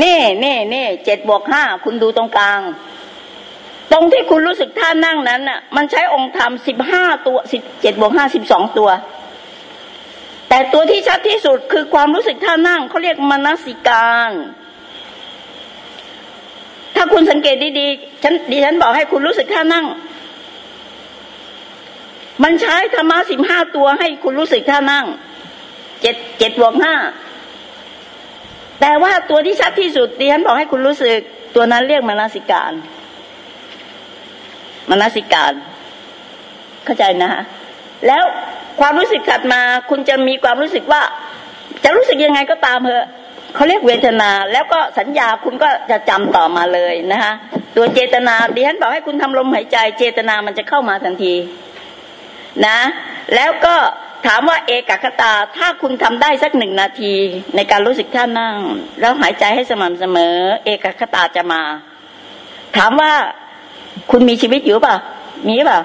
นี่นี่นี่เจ็ดบวกห้าคุณดูตรงกลาง ตรงที่คุณรู้สึกท่านั่งนั้นน่ะ มันใช้องค์ธรรมสิบห้าตัวสิบเจ็ดบวกห้าสิบสองตัว แต่ตัวที่ชัดที่สุดคือความรู้สึกท่านั่งเขาเรียกมนสิการ ถ้าคุณสังเกตดีๆฉันดิฉันบอกให้คุณรู้สึกท่านั่ง มันใช้ธรรมะสิบห้าตัวให้คุณรู้สึกท่านั่งเจ็ดเจ็ดบวกห้าแต่ว่าตัวที่ชัดที่สุดดิฉันบอกให้คุณรู้สึกตัวนั้นเรียกมนสิการ มนสิการ เข้าใจนะฮะแล้วความรู้สึกถัดมาคุณจะมีความรู้สึกว่า จะรู้สึกยังไงก็ตามเถอะเขาเรียกเวทนาแล้วก็สัญญาคุณก็จะจำต่อมาเลยนะคะตัวเจตนาดิฉันบอกให้คุณทำลมหายใจ เจตนามันจะเข้ามาทันทีนะ แล้วก็ถามว่าเอกคตาถ้าคุณทำได้สักหนึ่งนาที ในการรู้สึกท่านั่ง แล้วหายใจให้สม่ำเสมอ เอกคตาจะมา ถามว่า คุณมีชีวิตอยู่ป่ะ มีป่ะ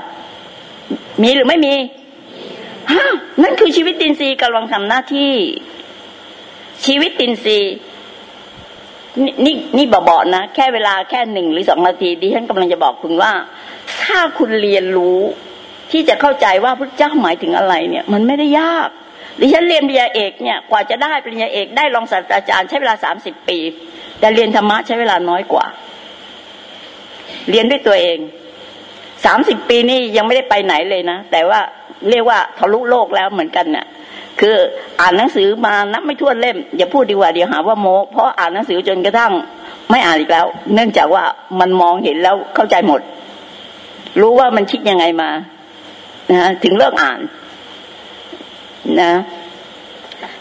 มีหรือไม่มีฮะนั่นคือชีวิตตินซีกำลังทำหน้าที่ ชีวิตตินซีนี่นี่บอกๆนะ แค่เวลาแค่หนึ่งหรือสองนาทีดิฉันกำลังจะบอกคุณว่า ถ้าคุณเรียนรู้ที่จะเข้าใจว่าพระเจ้าหมายถึงอะไรเนี่ย มันไม่ได้ยากดิฉันเรียนปริญญาเอกเนี่ยกว่าจะได้ปริญญาเอกได้รองศาสตราจารย์ใช้เวลาสามสิบปี แต่เรียนธรรมะใช้เวลาน้อยกว่า เรียนด้วยตัวเองสามสิบปีนี่ยังไม่ได้ไปไหนเลยนะแต่ว่าเรียกว่าทะลุโลกแล้วเหมือนกันเนี่ยคืออ่านหนังสือมานับไม่ถ้วนเล่ม อย่าพูดดีกว่าเดี๋ยวหาว่าโมเพราะอ่านหนังสือจนกระทั่ง ไม่อ่านอีกแล้ว เนื่องจากว่ามันมองเห็นแล้วเข้าใจหมด รู้ว่ามันคิดยังไงมานะถึงเลิกอ่านนะ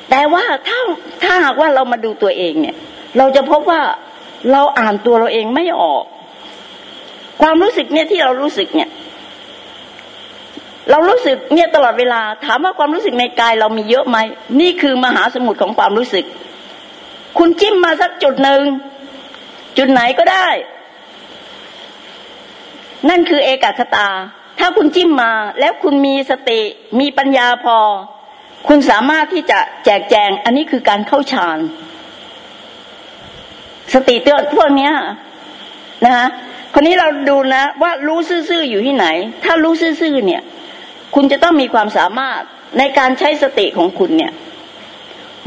แต่ว่าถ้าถ้าหากว่าเรามาดูตัวเองเนี่ย เราจะพบว่าเราอ่านตัวเราเองไม่ออก ความรู้สึกเนี่ยที่เรารู้สึกเนี่ย เรารู้สึกเนี่ยตลอดเวลา ถามว่าความรู้สึกในกายเรามีเยอะไหมนี่คือมหาสมุทรของความรู้สึก คุณจิ้มมาสักจุดหนึ่งจุดไหนก็ได้ นั่นคือเอกคตา ถ้าคุณจิ้มมาแล้วคุณมีสติ มีปัญญาพอ คุณสามารถที่จะแจกแจง อันนี้คือการเข้าฌานสติเตือนพวกนี้นะคะ คนนี้เราดูนะว่ารู้ซื่อๆอยู่ที่ไหน ถ้ารู้ซื่อๆเนี่ย คุณจะต้องมีความสามารถในการใช้สติของคุณเนี่ย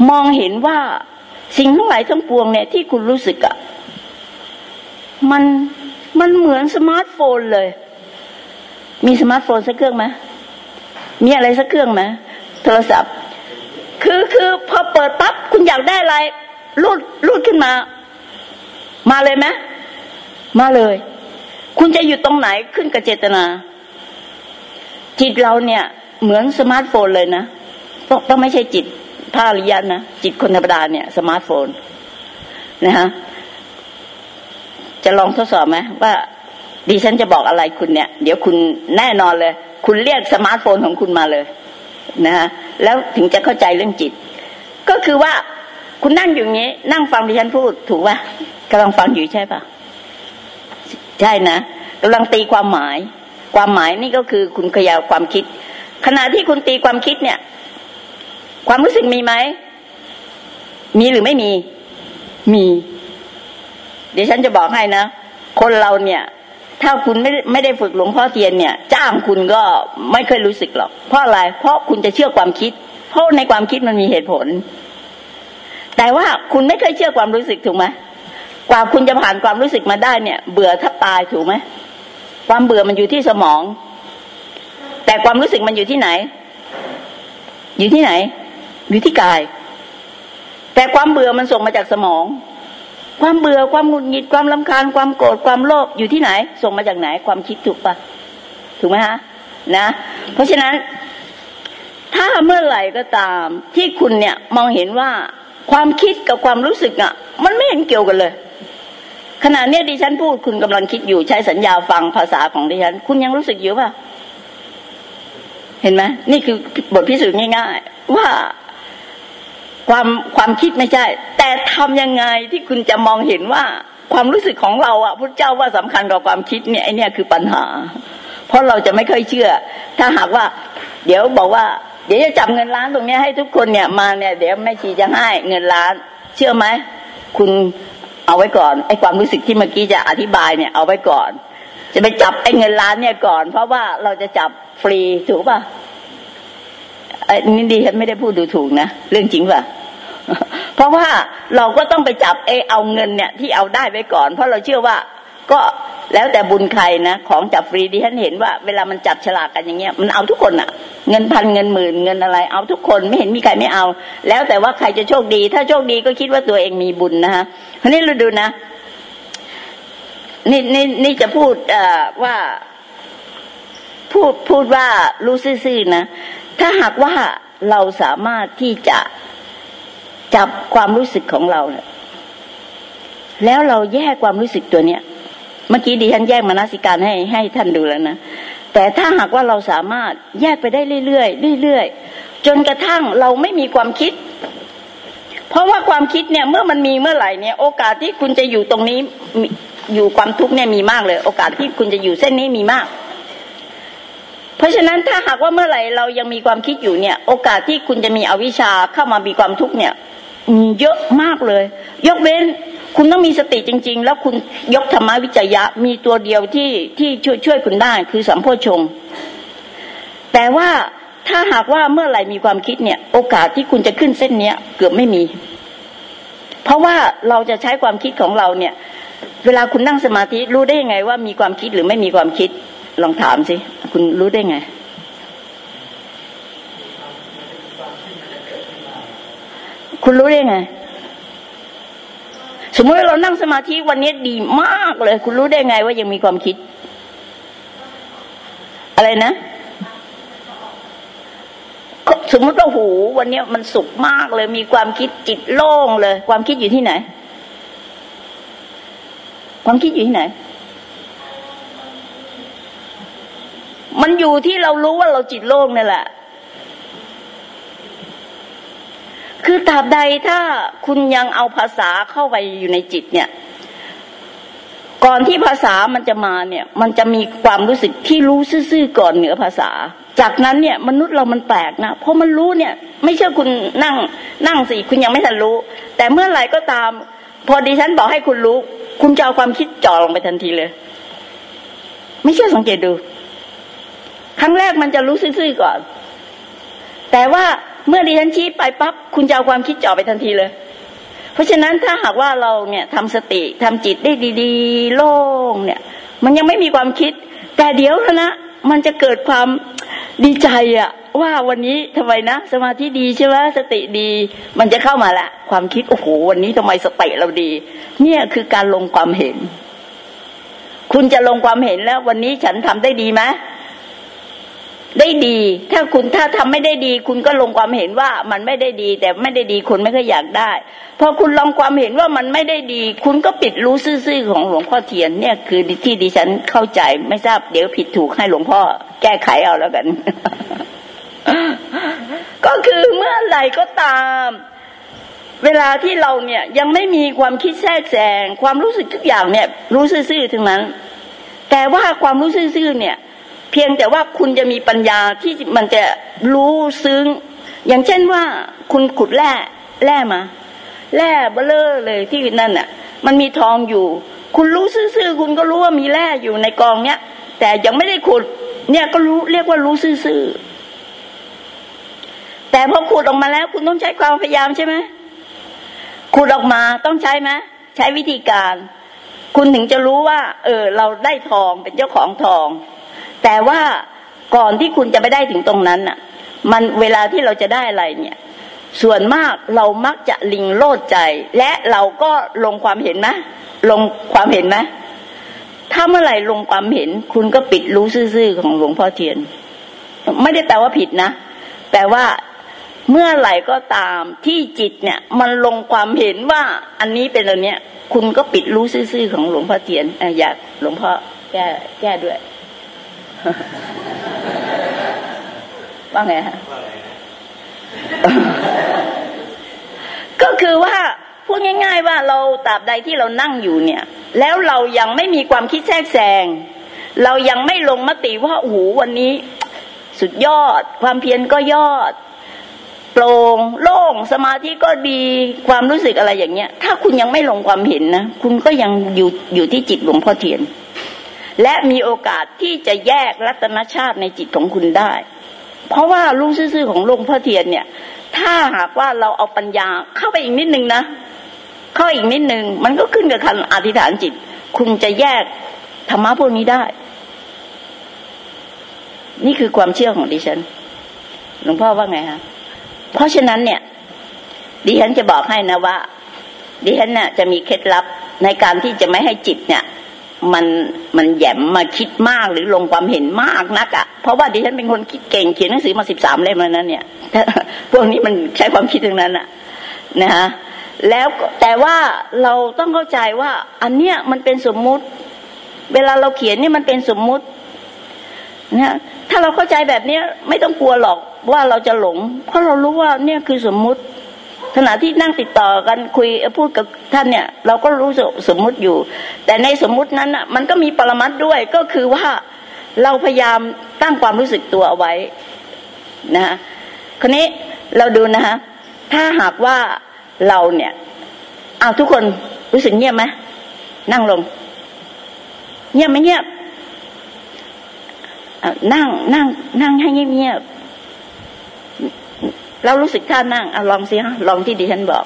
มองเห็นว่าสิ่งทั้งหลายทั้งปวงเนี่ยที่คุณรู้สึกอะมันมันเหมือนสมาร์ทโฟนเลย มีสมาร์ทโฟนสักเครื่องไหมมีอะไรสักเครื่องไหมโทรศัพท์ คือคือพอเปิดปั๊บคุณอยากได้อะไรรูดรูดขึ้นมา มาเลยไหมมาเลย คุณจะอยู่ตรงไหนขึ้นกับเจตนา จิตเราเนี่ย เหมือนสมาร์ทโฟนเลยนะต้องต้องไม่ใช่จิตพระอริยะนะจิตคนธรรมดาเนี่ย สมาร์ทโฟนนะฮะจะลองทดสอบไหมว่าดิฉันจะบอกอะไรคุณเนี่ย เดี๋ยวคุณแน่นอนเลย คุณเรียกสมาร์ทโฟนของคุณมาเลยนะฮะแล้วถึงจะเข้าใจเรื่องจิต ก็คือว่าคุณนั่งอยู่อย่างนี้ นั่งฟังดิฉันพูดถูกป่ะกำลังฟังอยู่ใช่ป่ะ ใช่นะกำลังตีความหมาย ความหมายนี่ก็คือคุณขยายความคิด ขณะที่คุณตีความคิดเนี่ย ความรู้สึกมีไหมมีหรือไม่มี มี เดี๋ยวฉันจะบอกให้นะ คนเราเนี่ย ถ้าคุณไม่ไม่ได้ฝึกหลวงพ่อเทียนเนี่ย จ้างคุณก็ไม่เคยรู้สึกหรอก เพราะอะไร เพราะคุณจะเชื่อความคิด เพราะในความคิดมันมีเหตุผล แต่ว่าคุณไม่เคยเชื่อความรู้สึกถูกไหม กว่าคุณจะผ่านความรู้สึกมาได้เนี่ย เบื่อถ้าตายถูกไหมความเบื่อมันอยู่ที่สมอง แต่ความรู้สึกมันอยู่ที่ไหน อยู่ที่ไหน อยู่ที่กาย แต่ความเบื่อมันส่งมาจากสมอง ความเบื่อความหงุดหงิดความลำคาญความโกรธความโลภอยู่ที่ไหน ส่งมาจากไหน ความคิดถูกปะถูกไหมฮะนะ เพราะฉะนั้น ถ้าเมื่อไหร่ก็ตามที่คุณเนี่ยมองเห็นว่าความคิดกับความรู้สึกอะ มันไม่เห็นเกี่ยวกันเลย ขณะเนี้ยดิฉันพูดคุณกำลังคิดอยู่ใช้สัญญาฟังภาษาของดิฉัน คุณยังรู้สึกอยู่ป่ะเห็นไหมนี่คือบทพิสูจน์ง่ายๆ ว่าความความคิดไม่ใช่ แต่ทำยังไงที่คุณจะมองเห็นว่า ความรู้สึกของเราอะพระเจ้าว่าสำคัญกว่าความคิดเนี่ยไอเนี่ยคือปัญหา เพราะเราจะไม่เคยเชื่อ ถ้าหากว่า เดี๋ยวบอกว่า เดี๋ยวจะจับเงินล้านตรงนี้ให้ทุกคนเนี่ยมาเนี่ย เดี๋ยวแม่ชีจะให้เงินล้าน เชื่อไหมคุณ เอาไว้ก่อนไอความรู้สึกที่เมื่อกี้จะอธิบายเนี่ย เอาไว้ก่อน จะไปจับไอเงินล้านเนี่ยก่อน เพราะว่าเราจะจับฟรีถูกป่ะไอ้นี่ดีฉันไม่ได้พูดดูถูกนะเรื่องจริงป่ะเพราะว่าเราก็ต้องไปจับเอเอาเงินเนี่ยที่เอาได้ไว้ก่อน เพราะเราเชื่อว่า ก็แล้วแต่บุญใครนะของจับฟรีดิฉันเห็นว่าเวลามันจับฉลากกันอย่างเงี้ยมันเอาทุกคนอะเงินพันเงินหมื่นเงินอะไร เอาทุกคนไม่เห็นมีใครไม่เอา แล้วแต่ว่าใครจะโชคดี ถ้าโชคดีก็คิดว่าตัวเองมีบุญนะคะคราวนี้เราดูนะนี่นี่นี่จะพูดว่า พูดพูดว่ารู้ซื่อๆนะถ้าหากว่าเราสามารถที่จะจับความรู้สึกของเราเนี่ยแล้วเราแยกความรู้สึกตัวเนี้ย เมื่อกี้ดิฉันแยกมานาสิการให้ให้ท่านดูแล้วนะแต่ถ้าหากว่าเราสามารถแยกไปได้เรื่อยๆเรื่อยๆจนกระทั่งเราไม่มีความคิด เพราะว่าความคิดเนี่ยเมื่อมันมีเมื่อไหร่เนี่ย โอกาสที่คุณจะอยู่ตรงนี้อยู่ความทุกข์เนี่ยมีมากเลย โอกาสที่คุณจะอยู่เส้นนี้มีมาก เพราะฉะนั้นถ้าหากว่าเมื่อไหร่เรายังมีความคิดอยู่เนี่ย โอกาสที่คุณจะมีอวิชชาเข้ามามีความทุกข์เนี่ยมีเยอะมากเลย ยกเว้น คุณต้องมีสติจริง ๆ แล้วคุณยกธรรมวิจยะมีตัวเดียวที่ที่ช่วยช่วยคุณได้คือสัมโพชง แต่ว่าถ้าหากว่าเมื่อไหร่มีความคิดเนี่ย โอกาสที่คุณจะขึ้นเส้นเนี้ยเกือบไม่มี เพราะว่าเราจะใช้ความคิดของเราเนี่ย เวลาคุณนั่งสมาธิรู้ได้ยังไงว่ามีความคิดหรือไม่มีความคิดลองถามสิคุณรู้ได้ไงคุณรู้ได้ไง สมมติว่าเรานั่งสมาธิวันนี้ดีมากเลย คุณรู้ได้ไงว่ายังมีความคิด อะไรนะสมมติว่าหู วันนี้มันสุขมากเลย มีความคิดจิตโล่งเลย ความคิดอยู่ที่ไหน ความคิดอยู่ที่ไหน มันอยู่ที่เรารู้ว่าเราจิตโล่งนี่แหละ คือตราบใดถ้าคุณยังเอาภาษาเข้าไปอยู่ในจิตเนี่ย ก่อนที่ภาษามันจะมาเนี่ย มันจะมีความรู้สึกที่รู้ซื่อๆก่อนเหนือภาษา จากนั้นเนี่ย มนุษย์เรามันแปลกนะเพราะมันรู้เนี่ย ไม่เชื่อคุณนั่งนั่งสิคุณยังไม่ทันรู้ แต่เมื่อไหร่ก็ตาม พอดีฉันบอกให้คุณรู้ คุณจะเอาความคิดจ่อลงไปทันทีเลย ไม่เชื่อสังเกตดู ครั้งแรกมันจะรู้ซื่อๆก่อน แต่ว่า เมื่อดิฉันชี้ไปปั๊บคุณจะเอาความคิดจ่อไปทันทีเลย เพราะฉะนั้นถ้าหากว่าเราเนี่ยทำสติทำจิตได้ดีๆ โล่งเนี่ย มันยังไม่มีความคิด แต่เดี๋ยวนะมันจะเกิดความดีใจอะว่าวันนี้ทำไมนะ สมาธิดีใช่ไหมสติดี มันจะเข้ามาละ ความคิดโอ้โหวันนี้ทำไมสติเราดี เนี่ยคือการลงความเห็น คุณจะลงความเห็นแล้ว วันนี้ฉันทำได้ดีไหม ได้ดี ถ้าคุณถ้าทำไม่ได้ดี คุณก็ลงความเห็นว่ามันไม่ได้ดี แต่ไม่ได้ดีคุณไม่เคยอยากได้พอคุณลองความเห็นว่ามันไม่ได้ดี คุณก็ปิดรู้ซื่อๆของหลวงพ่อเทียนเนี่ยคือที่ดิฉันเข้าใจไม่ทราบเดี๋ยวผิดถูกให้หลวงพ่อแก้ไขเอาแล้วกัน ก็คือเมื่อไหร่ก็ตามเวลาที่เราเนี่ยยังไม่มีความคิดแทรกแซงความรู้สึกทุกอย่างเนี่ย รู้ซื่อๆทั้งนั้น แต่ว่าความรู้ซื่อๆเนี่ย เพียงแต่ว่าคุณจะมีปัญญาที่มันจะรู้ซึ้ง อย่างเช่นว่าคุณขุดแร่แร่มาแร่เบลอเลยที่นั่นน่ะ มันมีทองอยู่ คุณรู้ซื่อๆคุณก็รู้ว่ามีแร่อยู่ในกองเนี้ยแต่ยังไม่ได้ขุด เนี่ยก็รู้เรียกว่ารู้ซื่อๆแต่พอขุดออกมาแล้ว คุณต้องใช้ความพยายามใช่ไหมขุดออกมาต้องใช้ไหมใช้วิธีการ คุณถึงจะรู้ว่า เออ เราได้ทองเป็นเจ้าของทอง แต่ว่าก่อนที่คุณจะไปได้ถึงตรงนั้นน่ะ มันเวลาที่เราจะได้อะไรเนี่ย ส่วนมากเรามักจะลิงโลดใจ และเราก็ลงความเห็นนะลงความเห็นไหมถ้าเมื่อไหร่ลงความเห็น คุณก็ปิดรู้ซื่อๆของหลวงพ่อเทียน ไม่ได้แปลว่าผิดนะแปลว่าเมื่อไหร่ก็ตามที่จิตเนี่ย มันลงความเห็นว่าอันนี้เป็นอะไรเนี้ย คุณก็ปิดรู้ซื่อๆของหลวงพ่อเทียนอยากหลวงพ่อแก้แก้ด้วย ว่าไงฮะก็คือว่าพูดง่าย ๆ ว่าเราตราบใดที่เรานั่งอยู่เนี่ย แล้วเรายังไม่มีความคิดแทรกแซงเรายังไม่ลงมติว่าโอ้โหวันนี้ สุดยอด ความเพียรก็ยอดโปร่งโล่งสมาธิก็ดีความรู้สึกอะไรอย่างเงี้ย ถ้าคุณยังไม่ลงความเห็นนะ คุณก็ยังอยู่อยู่ที่จิตหลวงพ่อเทียน และมีโอกาสที่จะแยกรัตนชาติในจิตของคุณได้ เพราะว่าลูกซื่อของหลวงพ่อเทียนเนี่ย ถ้าหากว่าเราเอาปัญญาเข้าไปอีกนิดนึงนะ เข้าอีกนิดนึง มันก็ขึ้นกับคันอธิษฐานจิต คุณจะแยกธรรมะพวกนี้ได้ นี่คือความเชื่อของดิฉัน หลวงพ่อว่าไงฮะ เพราะฉะนั้นเนี่ย ดิฉันจะบอกให้นะว่าดิฉันเนี่ยจะมีเคล็ดลับในการที่จะไม่ให้จิตเนี่ย มันมันแย่มมาคิดมากหรือลงความเห็นมากนักอะ่ะ เพราะว่าดิฉันเป็นคนคิดเก่งเขียนหนังสือมาสิบสามเล่มแล้วนั้นเนี่ย พวกนี้มันใช้ความคิดทั้งนั้นอะ่ะนะฮะแล้วแต่ว่าเราต้องเข้าใจว่า อันเนี้ยมันเป็นสมมุติ เวลาเราเขียนนี่มันเป็นสมมุตินะถ้าเราเข้าใจแบบเนี้ยไม่ต้องกลัวหรอกว่าเราจะหลง เพราะเรารู้ว่าเนี่ยคือสมมุติ ขณะที่นั่งติดต่อกันคุยพูดกับท่านเนี่ย เราก็รู้สสมมุติอยู่ แต่ในสมมุตินั้นอะมันก็มีปรมัตด้วยก็คือว่าเราพยายามตั้งความรู้สึกตัวเอาไว้นะฮะคนนี้เราดูนะฮะถ้าหากว่าเราเนี่ยเอาทุกคนรู้สึกเงียบไหมนั่งลง เงียบไหมเงียบนั่งนั่งนั่งให้เงียบเงียบ เรารู้สึกท่านั่งอลองสิฮะลองที่ดิฉันบอก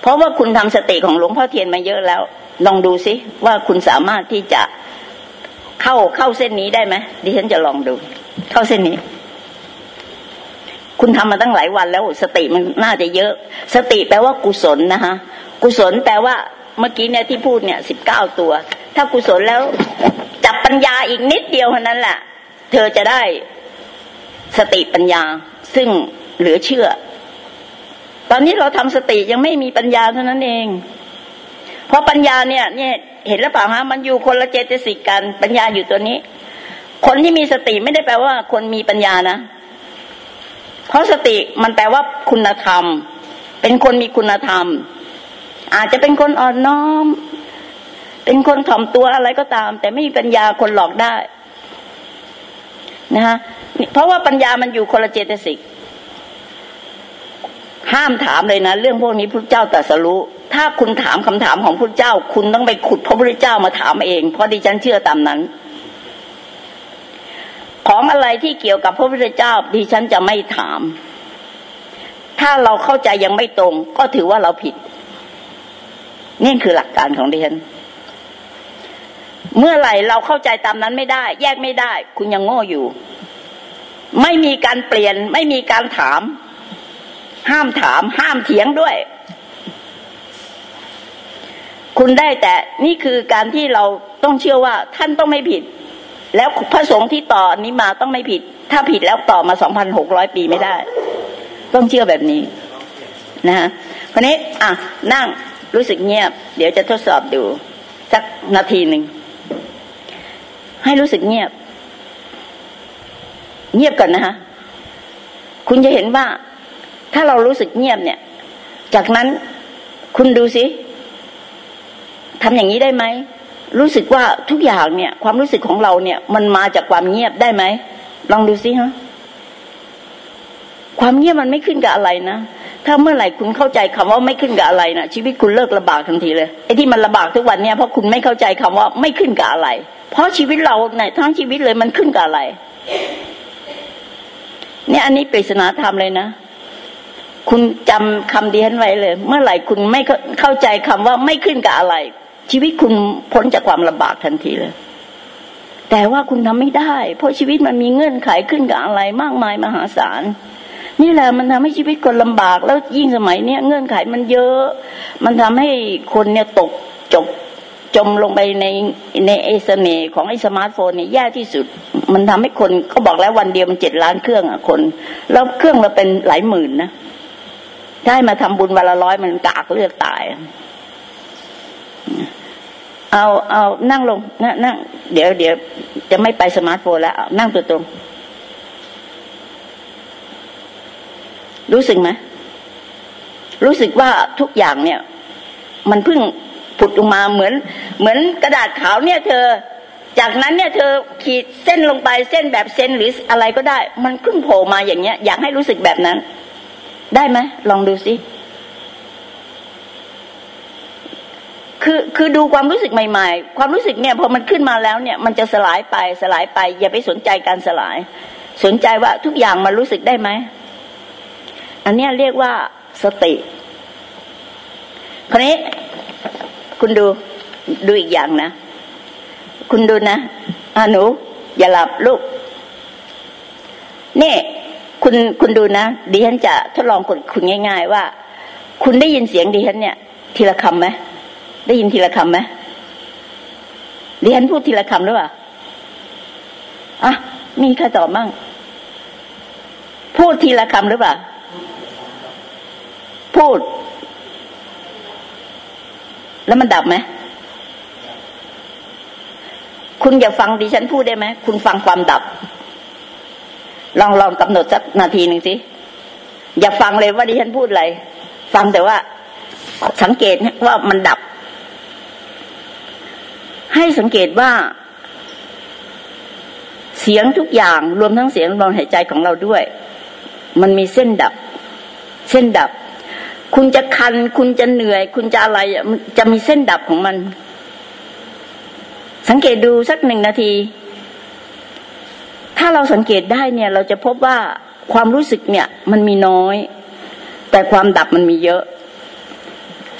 เพราะว่าคุณทำสติของหลวงพ่อเทียนมาเยอะแล้ว ลองดูสิว่าคุณสามารถที่จะเข้าเข้าเส้นนี้ได้ไหมดิฉันจะลองดู เข้าเส้นนี้ คุณทำมาตั้งหลายวันแล้วสติมันน่าจะเยอะ สติแปลว่ากุศลนะฮะกุศลแปลว่าเมื่อกี้เนี่ยที่พูดเนี่ยสิบเก้าตัว ถ้ากุศลแล้วจับปัญญาอีกนิดเดียวเท่านั้นแหละเธอจะได้ สติปัญญา ซึ่งเหลือเชื่อ ตอนนี้เราทำสติยังไม่มีปัญญาเท่านั้นเอง เพราะปัญญาเนี่ย เนี่ยเห็นแล้วเปล่าฮะมันอยู่คนละเจตสิกกันปัญญาอยู่ตัวนี้ คนที่มีสติไม่ได้แปลว่า คนมีปัญญานะ เพราะสติมันแปลว่าคุณธรรม เป็นคนมีคุณธรรม อาจจะเป็นคนอ่อนน้อม เป็นคนถ่อมตัวอะไรก็ตาม แต่ไม่มีปัญญาคนหลอกได้ นะฮะ เพราะว่าปัญญามันอยู่คนละเจตสิกห้ามถามเลยนะ เรื่องพวกนี้พระเจ้าตรัสรู้ถ้าคุณถามคำถามของพระเจ้า คุณต้องไปขุดพระพุทธเจ้ามาถามเอง เพราะดิฉันเชื่อตามนั้น ของอะไรที่เกี่ยวกับพระพุทธเจ้าดิฉันจะไม่ถาม ถ้าเราเข้าใจยังไม่ตรง ก็ถือว่าเราผิด นี่คือหลักการของดิฉันเมื่อไหร่เราเข้าใจตามนั้นไม่ได้ แยกไม่ได้ คุณยังโง่อยู่ ไม่มีการเปลี่ยน ไม่มีการถาม ห้ามถาม ห้ามเถียงด้วย คุณได้แต่นี่คือการที่เราต้องเชื่อว่าท่านต้องไม่ผิด แล้วพระสงฆ์ที่ต่อนี้มาต้องไม่ผิด ถ้าผิดแล้วต่อมาสองพันหกร้อยปีไม่ได้ ต้องเชื่อแบบนี้ นะฮะคนนี้ อะ นั่งรู้สึกเงียบ เดี๋ยวจะทดสอบดู สักนาทีหนึ่งให้รู้สึกเงียบ เงียบก่อนนะฮะคุณจะเห็นว่า ถ้าเรารู้สึกเงียบเนี่ย จากนั้นคุณดูสิทำอย่างนี้ได้ไหมรู้สึกว่าทุกอย่างเนี่ย ความรู้สึกของเราเนี่ย มันมาจากความเงียบได้ไหมลองดูสิฮะความเงียบมันไม่ขึ้นกับอะไรนะถ้าเมื่อไหร่คุณเข้าใจคำว่าไม่ขึ้นกับอะไรนะชีวิตคุณเลิกลำบากทันทีเลยไอ้ที่มันลำบากทุกวันเนี่ยเพราะคุณไม่เข้าใจคำว่าไม่ขึ้นกับอะไร เพราะชีวิตเราเนี่ยทั้งชีวิตเลยมันขึ้นกับอะไร เนี่ยอันนี้ปริศนาธรรมเลยนะ คุณจำคำเดียนไว้เลย เมื่อไหร่คุณไม่เข้าใจคำว่าไม่ขึ้นกับอะไร ชีวิตคุณพ้นจากความลำบากทันทีเลย แต่ว่าคุณทำไม่ได้ เพราะชีวิตมันมีเงื่อนไขขึ้นกับอะไรมากมายมหาศาลนี่แหละมันทำให้ชีวิตคนลำบากแล้วยิ่งสมัยเนี้ยเงื่อนไขมันเยอะ มันทำให้คนเนี่ยตกจบ จมลงไปในในเอเสน่ของไอ้สมาร์ทโฟนเนี่ยแย่ที่สุด มันทำให้คนเขาบอกแล้ววันเดียวมันเจ็ดล้านเครื่องอะคน แล้วเครื่องเราเป็นหลายหมื่นนะได้มาทำบุญวันละร้อยมันกากเลือดตาย เอาเอานั่งลงนั่งนั่งเดี๋ยวเดี๋ยวจะไม่ไปสมาร์ทโฟนแล้ว นั่งตัวตรง รู้สึกไหมรู้สึกว่าทุกอย่างเนี่ย มันเพิ่ง ผุดออกมาเหมือน เหมือนกระดาษขาวเนี่ยเธอ จากนั้นเนี่ยเธอขีดเส้นลงไปเส้นแบบเส้นหรืออะไรก็ได้ มันขึ้นโผล่มาอย่างเงี้ย อยากให้รู้สึกแบบนั้น ได้ไหมลองดูสิคือคือดูความรู้สึกใหม่ ๆ ความรู้สึกเนี่ยพอมันขึ้นมาแล้วเนี่ย มันจะสลายไปสลายไป อย่าไปสนใจการสลาย สนใจว่าทุกอย่างมันรู้สึกได้ไหมอันนี้เรียกว่าสติคราวนี้ คุณดูดูอีกอย่างนะ คุณดูนะอาหนู อย่าหลับลูก นี่ คุณคุณดูนะดิฉันจะทดลองกดคุณง่าย ๆ ว่า คุณได้ยินเสียงดิฉันเนี่ย ทีละคำไหมได้ยินทีละคำไหมดิฉันพูดทีละคำหรือเปล่าอะมีใครตอบมั่งพูดทีละคำหรือเปล่าพูด แล้วมันดับไหมคุณอย่าฟังดิฉันพูดได้ไหมคุณฟังความดับ ลองลองกำหนดสักนาทีหนึ่งสิอย่าฟังเลยว่าดิฉันพูดอะไร ฟังแต่ว่า สังเกตว่ามันดับ ให้สังเกตว่า เสียงทุกอย่างรวมทั้งเสียงลมหายใจของเราด้วย มันมีเส้นดับ เส้นดับ คุณจะคัน คุณจะเหนื่อย คุณจะอะไรจะมีเส้นดับของมัน สังเกตดูสักหนึ่งนาที ถ้าเราสังเกตได้เนี่ย เราจะพบว่าความรู้สึกเนี่ย มันมีน้อย แต่ความดับมันมีเยอะ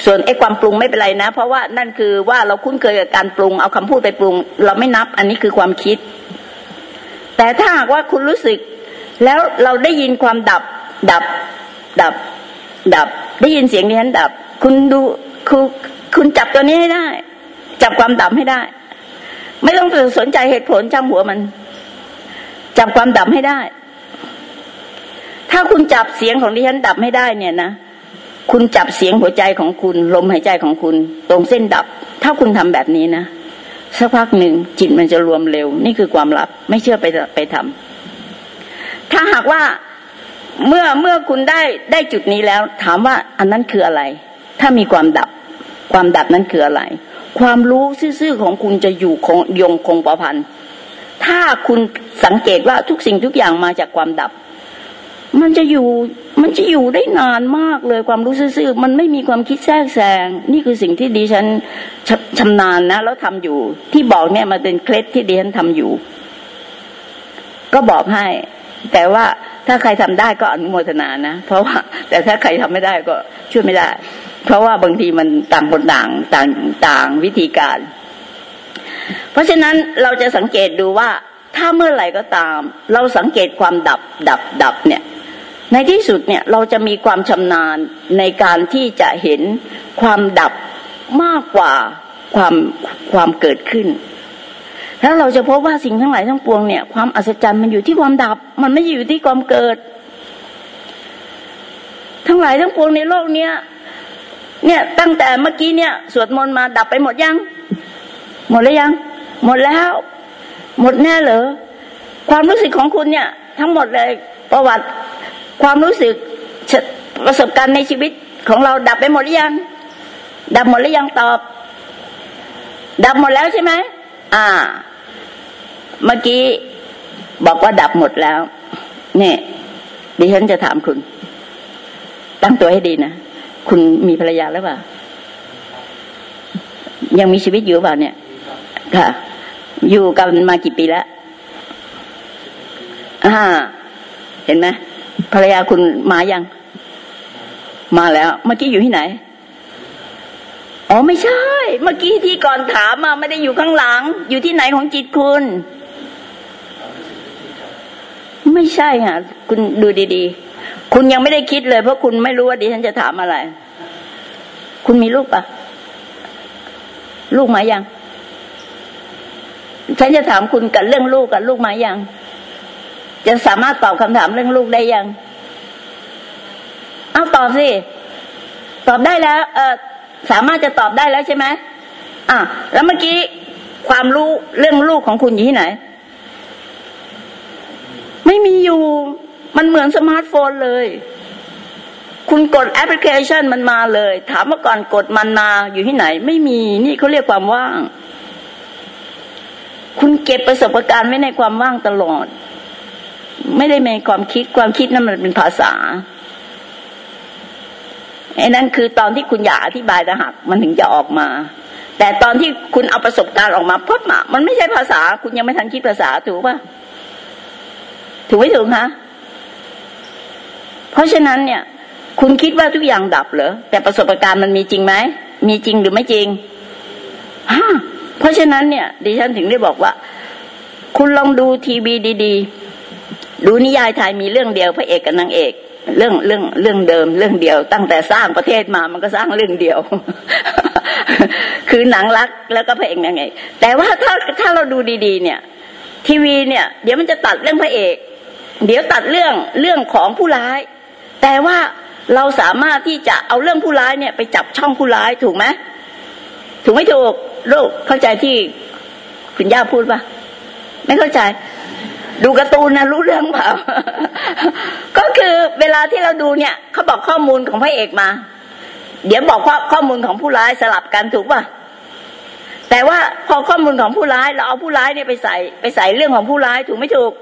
ส่วนไอ้ความปรุงไม่เป็นไรนะ เพราะว่านั่นคือว่าเราคุ้นเคยกับการปรุง เอาคำพูดไปปรุง เราไม่นับ อันนี้คือความคิด แต่ถ้าหากว่าคุณรู้สึก แล้วเราได้ยินความดับ ดับ ดับ ดับ ได้ยินเสียงนี้ฉันดับ คุณดูคือคุณจับตัวนี้ให้ได้ จับความดับให้ได้ ไม่ต้องสนใจเหตุผลจำหัวมัน จับความดับให้ได้ ถ้าคุณจับเสียงของดิฉันดับไม่ได้เนี่ยนะคุณจับเสียงหัวใจของคุณ ลมหายใจของคุณ ตรงเส้นดับ ถ้าคุณทำแบบนี้นะสักพักหนึ่งจิตมันจะรวมเร็ว นี่คือความลับ ไม่เชื่อไปไปทำถ้าหากว่า เมื่อเมื่อคุณได้ได้จุดนี้แล้ว ถามว่าอันนั้นคืออะไร ถ้ามีความดับ ความดับนั้นคืออะไร ความรู้ซื่อๆของคุณจะอยู่คงยงคงประพันธ์ถ้าคุณสังเกตว่าทุกสิ่งทุกอย่างมาจากความดับ มันจะอยู่มันจะอยู่ได้นานมากเลยความรู้ซื่อๆมันไม่มีความคิดแทรกแซง นี่คือสิ่งที่ดิฉันชชำนาญนะ แล้วทำอยู่ ที่บอกเนี่ยมาเป็นเคล็ดที่ดิฉันทำอยู่ ก็บอกให้ แต่ว่าถ้าใครทำได้ก็อนุโมทนานะ เพราะว่า แต่ถ้าใครทำไม่ได้ก็ช่วยไม่ได้ เพราะว่าบางทีมันต่างคนต่างต่างต่างวิธีการ เพราะฉะนั้นเราจะสังเกตดูว่าถ้าเมื่อไหร่ก็ตาม เราสังเกตความดับดับดับเนี่ยในที่สุดเนี่ยเราจะมีความชำนาญในการที่จะเห็นความดับมากกว่าความความเกิดขึ้น แล้วเราจะพบว่าสิ่งทั้งหลายทั้งปวงเนี่ยความอัศจรรย์มันอยู่ที่ความดับ มันไม่อยู่ที่ความเกิด ทั้งหลายทั้งปวงในโลกเนี้ยเนี่ยตั้งแต่เมื่อกี้เนี่ยสวดมนต์มาดับไปหมดยัง หมดแล้วยัง หมดแล้ว หมดแน่เหรอความรู้สึกของคุณเนี่ย ทั้งหมดเลยประวัติความรู้สึกประสบการณ์ในชีวิตของเราดับไปหมดหรือยัง ดับหมดหรือยังตอบ ดับหมดแล้วใช่ไหมอ่า เมื่อกี้บอกว่าดับหมดแล้ว เนี่ย ดิฉันจะถามคุณ ตั้งตัวให้ดีนะ คุณมีภรรยาแล้วเปล่า ยังมีชีวิตอยู่เปล่าเนี่ย ค่ะ อยู่กันมากี่ปีแล้วอ่าเห็นไหมภรรยาคุณมายัง มาแล้ว เมื่อกี้อยู่ที่ไหนอ๋อไม่ใช่ เมื่อกี้ที่ก่อนถามมาไม่ได้อยู่ข้างหลัง อยู่ที่ไหนของจิตคุณ ไม่ใช่ค่ะคุณดูดีๆ คุณยังไม่ได้คิดเลย เพราะคุณไม่รู้ว่าดิฉันจะถามอะไร คุณมีลูกปะลูกมายัง ฉันจะถามคุณกับเรื่องลูกกับลูกมายัง จะสามารถตอบคำถามเรื่องลูกได้ยังเอาตอบสิ ตอบได้แล้ว เออสามารถจะตอบได้แล้วใช่ไหมอะแล้วเมื่อกี้ความรู้เรื่องลูกของคุณอยู่ที่ไหน ไม่มีอยู่ มันเหมือนสมาร์ทโฟนเลย คุณกดแอปพลิเคชันมันมาเลย ถามว่าก่อนกดมันมาอยู่ที่ไหน ไม่มี นี่เขาเรียกความว่าง คุณเก็บประสบการณ์ไว้ในความว่างตลอด ไม่ได้มีความคิด ความคิดนั้นมันเป็นภาษาไอ้นั่นคือตอนที่คุณอยากอธิบายต่หักมันถึงจะออกมา แต่ตอนที่คุณเอาประสบการณ์ออกมาปุ๊บอะมันไม่ใช่ภาษา คุณยังไม่ทันคิดภาษาถูกปะ ถูกไม่ถูกคะเพราะฉะนั้นเนี่ย คุณคิดว่าทุกอย่างดับเหรอแต่ประสบการณ์มันมีจริงไหมมีจริงหรือไม่จริงฮะเพราะฉะนั้นเนี่ย ดิฉันถึงได้บอกว่า คุณลองดูทีวีดีๆดูนิยายไทยมีเรื่องเดียวพระเอกกับนางเอกเรื่องเรื่องเรื่องเดิมเรื่องเดียว ตั้งแต่สร้างประเทศมามันก็สร้างเรื่องเดียว คือหนังรักแล้วก็พระเอกนางเอกแต่ว่าถ้าถ้าเราดูดี ๆ เนี่ย ทีวีเนี่ย เดี๋ยวมันจะตัดเรื่องพระเอก เดี๋ยวตัดเรื่องเรื่องของผู้ร้าย แต่ว่าเราสามารถที่จะเอาเรื่องผู้ร้ายเนี่ยไปจับช่องผู้ร้ายถูกไหมถูกไม่ถูกลูกเข้าใจที่คุณย่าพูดปะไม่เข้าใจ ดูการ์ตูนนะรู้เรื่องเปล่า ก็คือเวลาที่เราดูเนี่ยเขาบอกข้อมูลของพระเอกมา เดี๋ยวบอกข้อข้อมูลของผู้ร้ายสลับกันถูกปะแต่ว่าพอข้อมูลของผู้ร้าย เราเอาผู้ร้ายเนี่ยไปใส่ไปใส่เรื่องของผู้ร้ายถูกไม่ถูก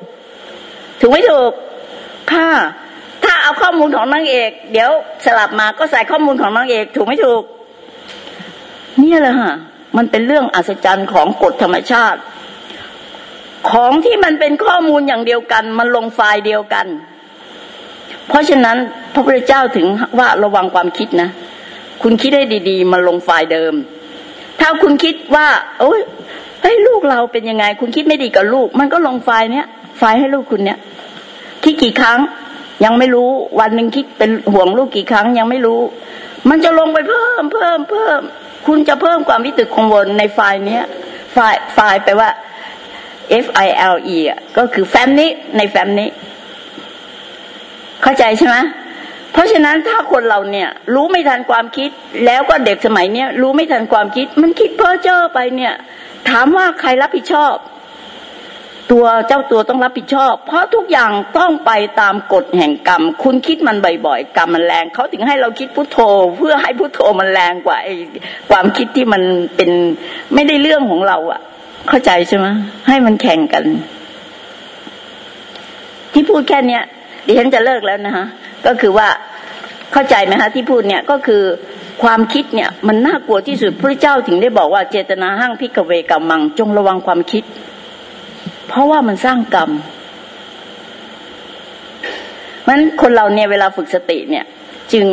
ถูกไม่ถูกค่ะ ถ้าเอาข้อมูลของนางเอก เดี๋ยวสลับมาก็ใส่ข้อมูลของนางเอก ถูกไม่ถูก เนี่ยแหละฮะมันเป็นเรื่องอัศจรรย์ของกฎธรรมชาติ ของที่มันเป็นข้อมูลอย่างเดียวกัน มันลงไฟล์เดียวกัน เพราะฉะนั้นพระพุทธเจ้าถึงว่าระวังความคิดนะ คุณคิดให้ดี ๆ มันลงไฟล์เดิม ถ้าคุณคิดว่า โอ้ยเฮ้ยลูกเราเป็นยังไง คุณคิดไม่ดีกับลูก มันก็ลงไฟล์เนี้ย ไฟให้ลูกคุณเนี้ยคิดกี่ครั้งยังไม่รู้วันหนึ่งคิดเป็นห่วงลูกกี่ครั้งยังไม่รู้ มันจะลงไปเพิ่มเพิ่มเพิ่ม คุณจะเพิ่มความวิตกกังวลในไฟล์เนี้ยไฟล์ไฟล์แปลว่า F I L E อะก็คือแฟ้มนี้ในแฟ้มนี้ เข้าใจใช่ไหมเพราะฉะนั้นถ้าคนเราเนี่ย รู้ไม่ทันความคิด แล้วก็เด็กสมัยเนี้ยรู้ไม่ทันความคิด มันคิดเพ้อเจ้อไปเนี่ย ถามว่าใครรับผิดชอบ ตัวเจ้าตัวต้องรับผิดชอบ เพราะทุกอย่างต้องไปตามกฎแห่งกรรม คุณคิดมันบ่อยๆกรรมมันแรงเขาถึงให้เราคิดพุทโธ เพื่อให้พุทโธมันแรงกว่าไอ้ความคิดที่มันเป็นไม่ได้เรื่องของเราอะเข้าใจใช่ไหมให้มันแข่งกัน ที่พูดแค่เนี้ยดิฉันจะเลิกแล้วนะคะก็คือว่าเข้าใจไหมคะที่พูดเนี่ยก็คือความคิดเนี่ยมันน่ากลัวที่สุดพระเจ้าถึงได้บอกว่าเจตนาห้างพิกเวกัมมัง จงระวังความคิด เพราะว่ามันสร้างกรรมมันคนเราเนี่ยเวลาฝึกสติเนี่ย จึง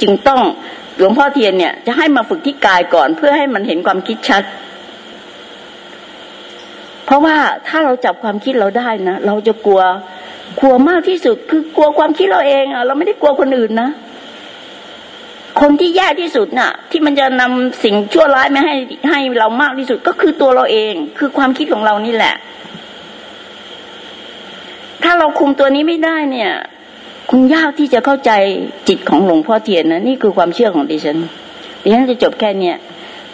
จึงต้องหลวงพ่อเทียนเนี่ย จะให้มาฝึกที่กายก่อน เพื่อให้มันเห็นความคิดชัด เพราะว่าถ้าเราจับความคิดเราได้นะเราจะกลัวกลัวมากที่สุด คือกลัวความคิดเราเองอะเราไม่ได้กลัวคนอื่นนะคนที่แย่ที่สุดน่ะ ที่มันจะนำสิ่งชั่วร้ายมาให้ให้เรามากที่สุดก็คือตัวเราเอง คือความคิดของเรานี่แหละ ถ้าเราคุมตัวนี้ไม่ได้เนี่ย คุณยากที่จะเข้าใจจิตของหลวงพ่อเทียนนะนี่คือความเชื่อของดิฉันดิฉันจะจบแค่เนี้ย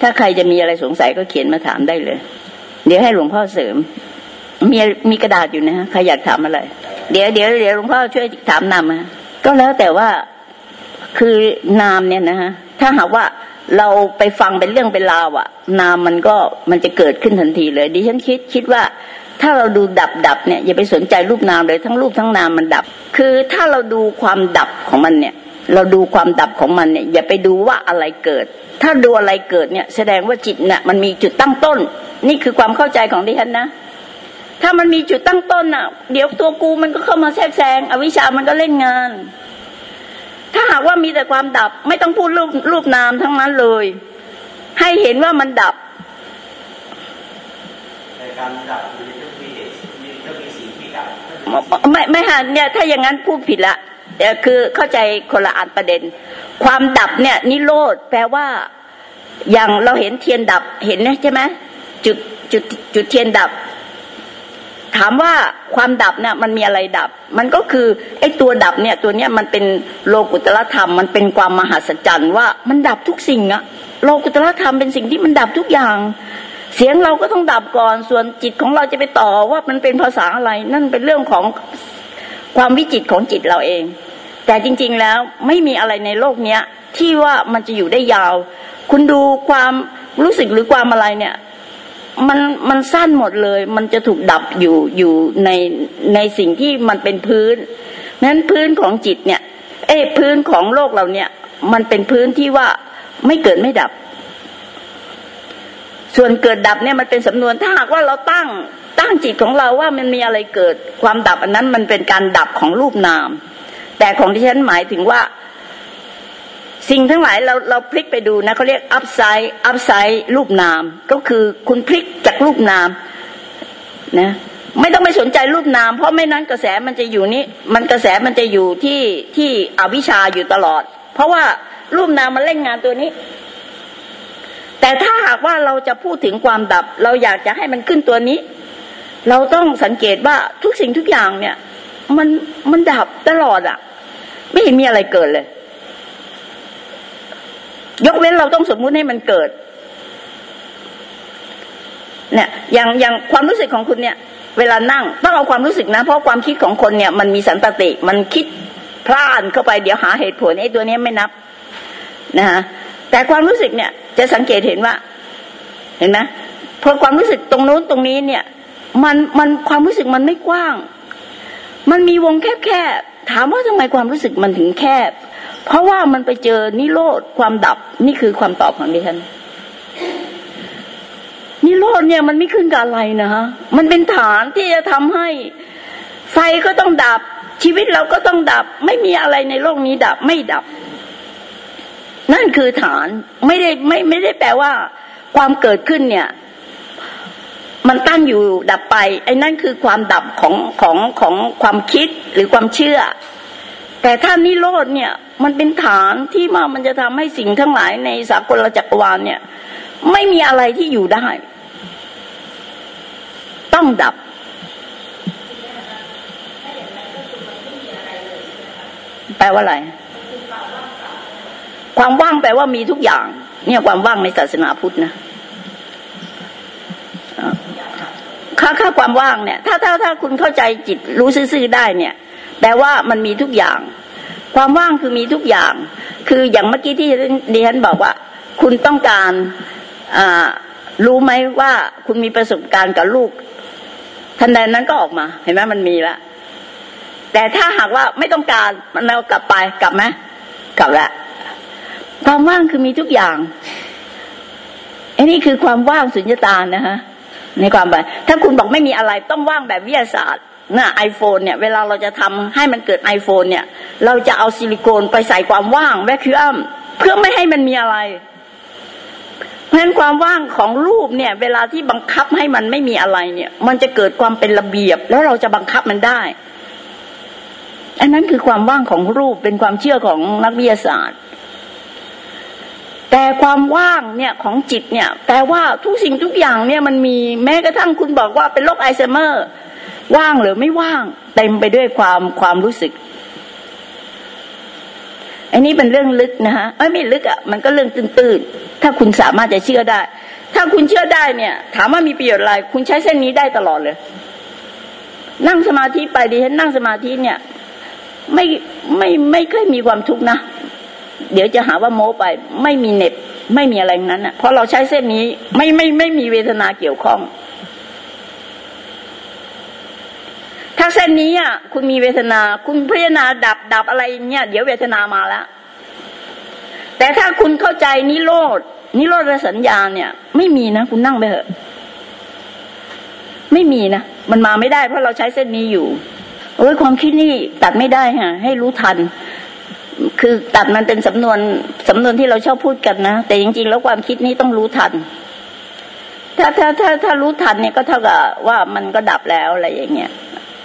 ถ้าใครจะมีอะไรสงสัยก็เขียนมาถามได้เลย เดี๋ยวให้หลวงพ่อเสริม มีมีกระดาษอยู่นะฮะใครอยากถามอะไร เดี๋ยวเดี๋ยวเดี๋ยวหลวงพ่อช่วยถามนำมาก็แล้วแต่ว่าคือนามเนี่ยนะฮะถ้าหากว่าเราไปฟังเป็นเรื่องเป็นราวอะนามมันก็มันจะเกิดขึ้นทันทีเลยดิฉันคิดคิดว่า ถ้าเราดูดับดับเนี่ยอย่าไปสนใจรูปนามเลยทั้งรูปทั้งนามมันดับ คือถ้าเราดูความดับของมันเนี่ย เราดูความดับของมันเนี่ย อย่าไปดูว่าอะไรเกิด ถ้าดูอะไรเกิดเนี่ย แสดงว่าจิตเนี่ยมันมีจุดตั้งต้น นี่คือความเข้าใจของดิฉันนะ ถ้ามันมีจุดตั้งต้นอะ เดี๋ยวตัวกูมันก็เข้ามาแทรกแซงอวิชามันก็เล่นงาน ถ้าหากว่ามีแต่ความดับไม่ต้องพูดรูปรูปนามทั้งนั้นเลย ให้เห็นว่ามันดับ การดับมีต้องมีเหตุมีต้องมีสิ่งที่ดับไม่ไม่ฮะเนี่ยถ้าอย่างนั้นพูดผิดละคือเข้าใจคนละอันประเด็น ความดับเนี่ย นิโรธแปลว่า อย่างเราเห็นเทียนดับเห็นนะใช่ไหมจุดจุดจุดเทียนดับ ถามว่าความดับเนี่ยมันมีอะไรดับ มันก็คือไอ้ตัวดับเนี่ย ตัวเนี้ยมันเป็นโลกุตละธรรม มันเป็นความมหัศจรรย์ว่ามันดับทุกสิ่งอะโลกุตละธรรมเป็นสิ่งที่มันดับทุกอย่าง เสียงเราก็ต้องดับก่อน ส่วนจิตของเราจะไปต่อว่ามันเป็นภาษาอะไร นั่นเป็นเรื่องของความวิจิตของจิตเราเอง แต่จริง ๆแล้วไม่มีอะไรในโลกเนี้ย ที่ว่ามันจะอยู่ได้ยาว คุณดูความรู้สึกหรือความอะไรเนี่ยมันมันสั้นหมดเลย มันจะถูกดับอยู่อยู่ในในสิ่งที่มันเป็นพื้นนั้นพื้นของจิตเนี่ย เอ้พื้นของโลกเราเนี่ย มันเป็นพื้นที่ว่าไม่เกิดไม่ดับ ส่วนเกิดดับเนี่ยมันเป็นสำนวนถ้าหากว่าเราตั้งตั้งจิตของเราว่ามันมีอะไรเกิดความดับอันนั้นมันเป็นการดับของรูปนาม แต่ของที่ฉันหมายถึงว่า สิ่งทั้งหลายเราเราพลิกไปดูนะเขาเรียก upside upside รูปนาม ก็คือคุณพลิกจากรูปนามนะไม่ต้องไปสนใจรูปนาม เพราะไม่นั้นกระแสมันจะอยู่นี้มันกระแสมันจะอยู่ที่ที่อวิชชาอยู่ตลอด เพราะว่ารูปนามมันเล่นงานตัวนี้ แต่ถ้าหากว่าเราจะพูดถึงความดับ เราอยากจะให้มันขึ้นตัวนี้ เราต้องสังเกตว่าทุกสิ่งทุกอย่างเนี่ย มันมันดับตลอดอะ่ะ ไม่เห็นมีอะไรเกิดเลย ยกเว้นเราต้องสมมุติให้มันเกิดเนี่ยอย่างอย่างความรู้สึกของคุณเนี่ย เวลานั่งต้องเอาความรู้สึกนะ เพราะความคิดของคนเนี่ย มันมีสันตติ มันคิดพลานเข้าไปเดี๋ยวหาเหตุผลไอ้ตัวนี้ไม่นับนะฮะ แต่ความรู้สึกเนี่ยจะสังเกตเห็นว่า เห็นไหมพอความรู้สึกตรงโน้นตรงนี้เนี่ย มันมันความรู้สึกมันไม่กว้าง มันมีวงแคบๆถามว่าทำไมความรู้สึกมันถึงแคบ เพราะว่ามันไปเจอนิโรธความดับนี่คือความตอบของดิฉันนิโรธเนี่ยมันไม่ขึ้นกับอะไรนะฮะมันเป็นฐานที่จะทำให้ไฟก็ต้องดับ ชีวิตเราก็ต้องดับ ไม่มีอะไรในโลกนี้ดับไม่ดับ นั่นคือฐานไม่ได้ไม่ไม่ได้แปลว่า ความเกิดขึ้นเนี่ย มันตั้งอยู่ดับไป ไอ้นั่นคือความดับของของของความคิดหรือความเชื่อ แต่ถ้านิโรธเนี่ย มันเป็นฐานที่มามันจะทำให้สิ่งทั้งหลายในสากลจักรวาลเนี่ย ไม่มีอะไรที่อยู่ได้ ต้องดับแปลว่าอะไร ความว่างแปลว่ามีทุกอย่าง เนี่ยความว่างในศาสนาพุทธนะค่าค่าความว่างเนี่ย ถ้าถ้าถ้าคุณเข้าใจจิตรู้ซื่อได้เนี่ยแปลว่ามันมีทุกอย่าง ความว่างคือมีทุกอย่าง คืออย่างเมื่อกี้ที่ดิฉันบอกว่า คุณต้องการอ่ารู้ไหมว่าคุณมีประสบการณ์กับลูกทันใดนั้นก็ออกมา เห็นไหมมันมีแล้วแต่ถ้าหากว่าไม่ต้องการมันเรากลับไปกลับไหมกลับแล้ว ความว่างคือมีทุกอย่างอันนี้คือความว่างสุญญตานะฮะในความหมายถ้าคุณบอกไม่มีอะไรต้องว่างแบบวิทยาศาสตร์นะไอโฟนเนี่ย เวลาเราจะทำให้มันเกิดไอโฟนเนี่ย เราจะเอาซิลิโคนไปใส่ความว่างแวคคิวอัมเพื่อไม่ให้มันมีอะไร เพราะฉะนั้นความว่างของรูปเนี่ย เวลาที่บังคับให้มันไม่มีอะไรเนี่ย มันจะเกิดความเป็นระเบียบ แล้วเราจะบังคับมันได้ อันนั้นคือความว่างของรูปเป็นความเชื่อของนักวิทยาศาสตร์ แต่ความว่างเนี่ยของจิตเนี่ยแปลว่าทุกสิ่งทุกอย่างเนี่ยมันมีแม้กระทั่งคุณบอกว่าเป็นโรคไอซเมอร์ ว่างหรือไม่ว่าง เต็มไปด้วยความความรู้สึกอันนี้เป็นเรื่องลึกนะฮะไม่ไม่ลึกอะ่ะมันก็เรื่องตื้นๆถ้าคุณสามารถจะเชื่อได้ ถ้าคุณเชื่อได้เนี่ย ถามว่ามีประโยชน์อะไร คุณใช้เส้นนี้ได้ตลอดเลย นั่งสมาธิไปดีฉันนั่งสมาธิเนี่ย ไม่ไม่ไม่เคยมีความทุกข์นะ เดี๋ยวจะหาว่าโม้ไป ไม่มีเน็บไม่มีอะไรนั้นอะเพราะเราใช้เส้นนี้ไม่ไม่ไม่มีเวทนาเกี่ยวข้อง ถ้าเส้นนี้อะคุณมีเวทนา คุณพิจารณาดับดับอะไรเงี้ยเดี๋ยวเวทนามาแล้วแต่ถ้าคุณเข้าใจนิโรธนิโรธสัญญาเนี่ย ไม่มีนะคุณนั่งไปเถอะ ไม่มีนะมันมาไม่ได้เพราะเราใช้เส้นนี้อยู่โอ้ยความคิดนี่ตัดไม่ได้ฮะให้รู้ทัน คือตัดมันเป็นสำนวนสำนวนที่เราชอบพูดกันนะ แต่จริงๆ แล้วความคิดนี้ต้องรู้ทัน ถ้าถ้าถ้าถ้ารู้ทันเนี่ยก็เท่ากับว่ามันก็ดับแล้วอะไรอย่างเงี้ย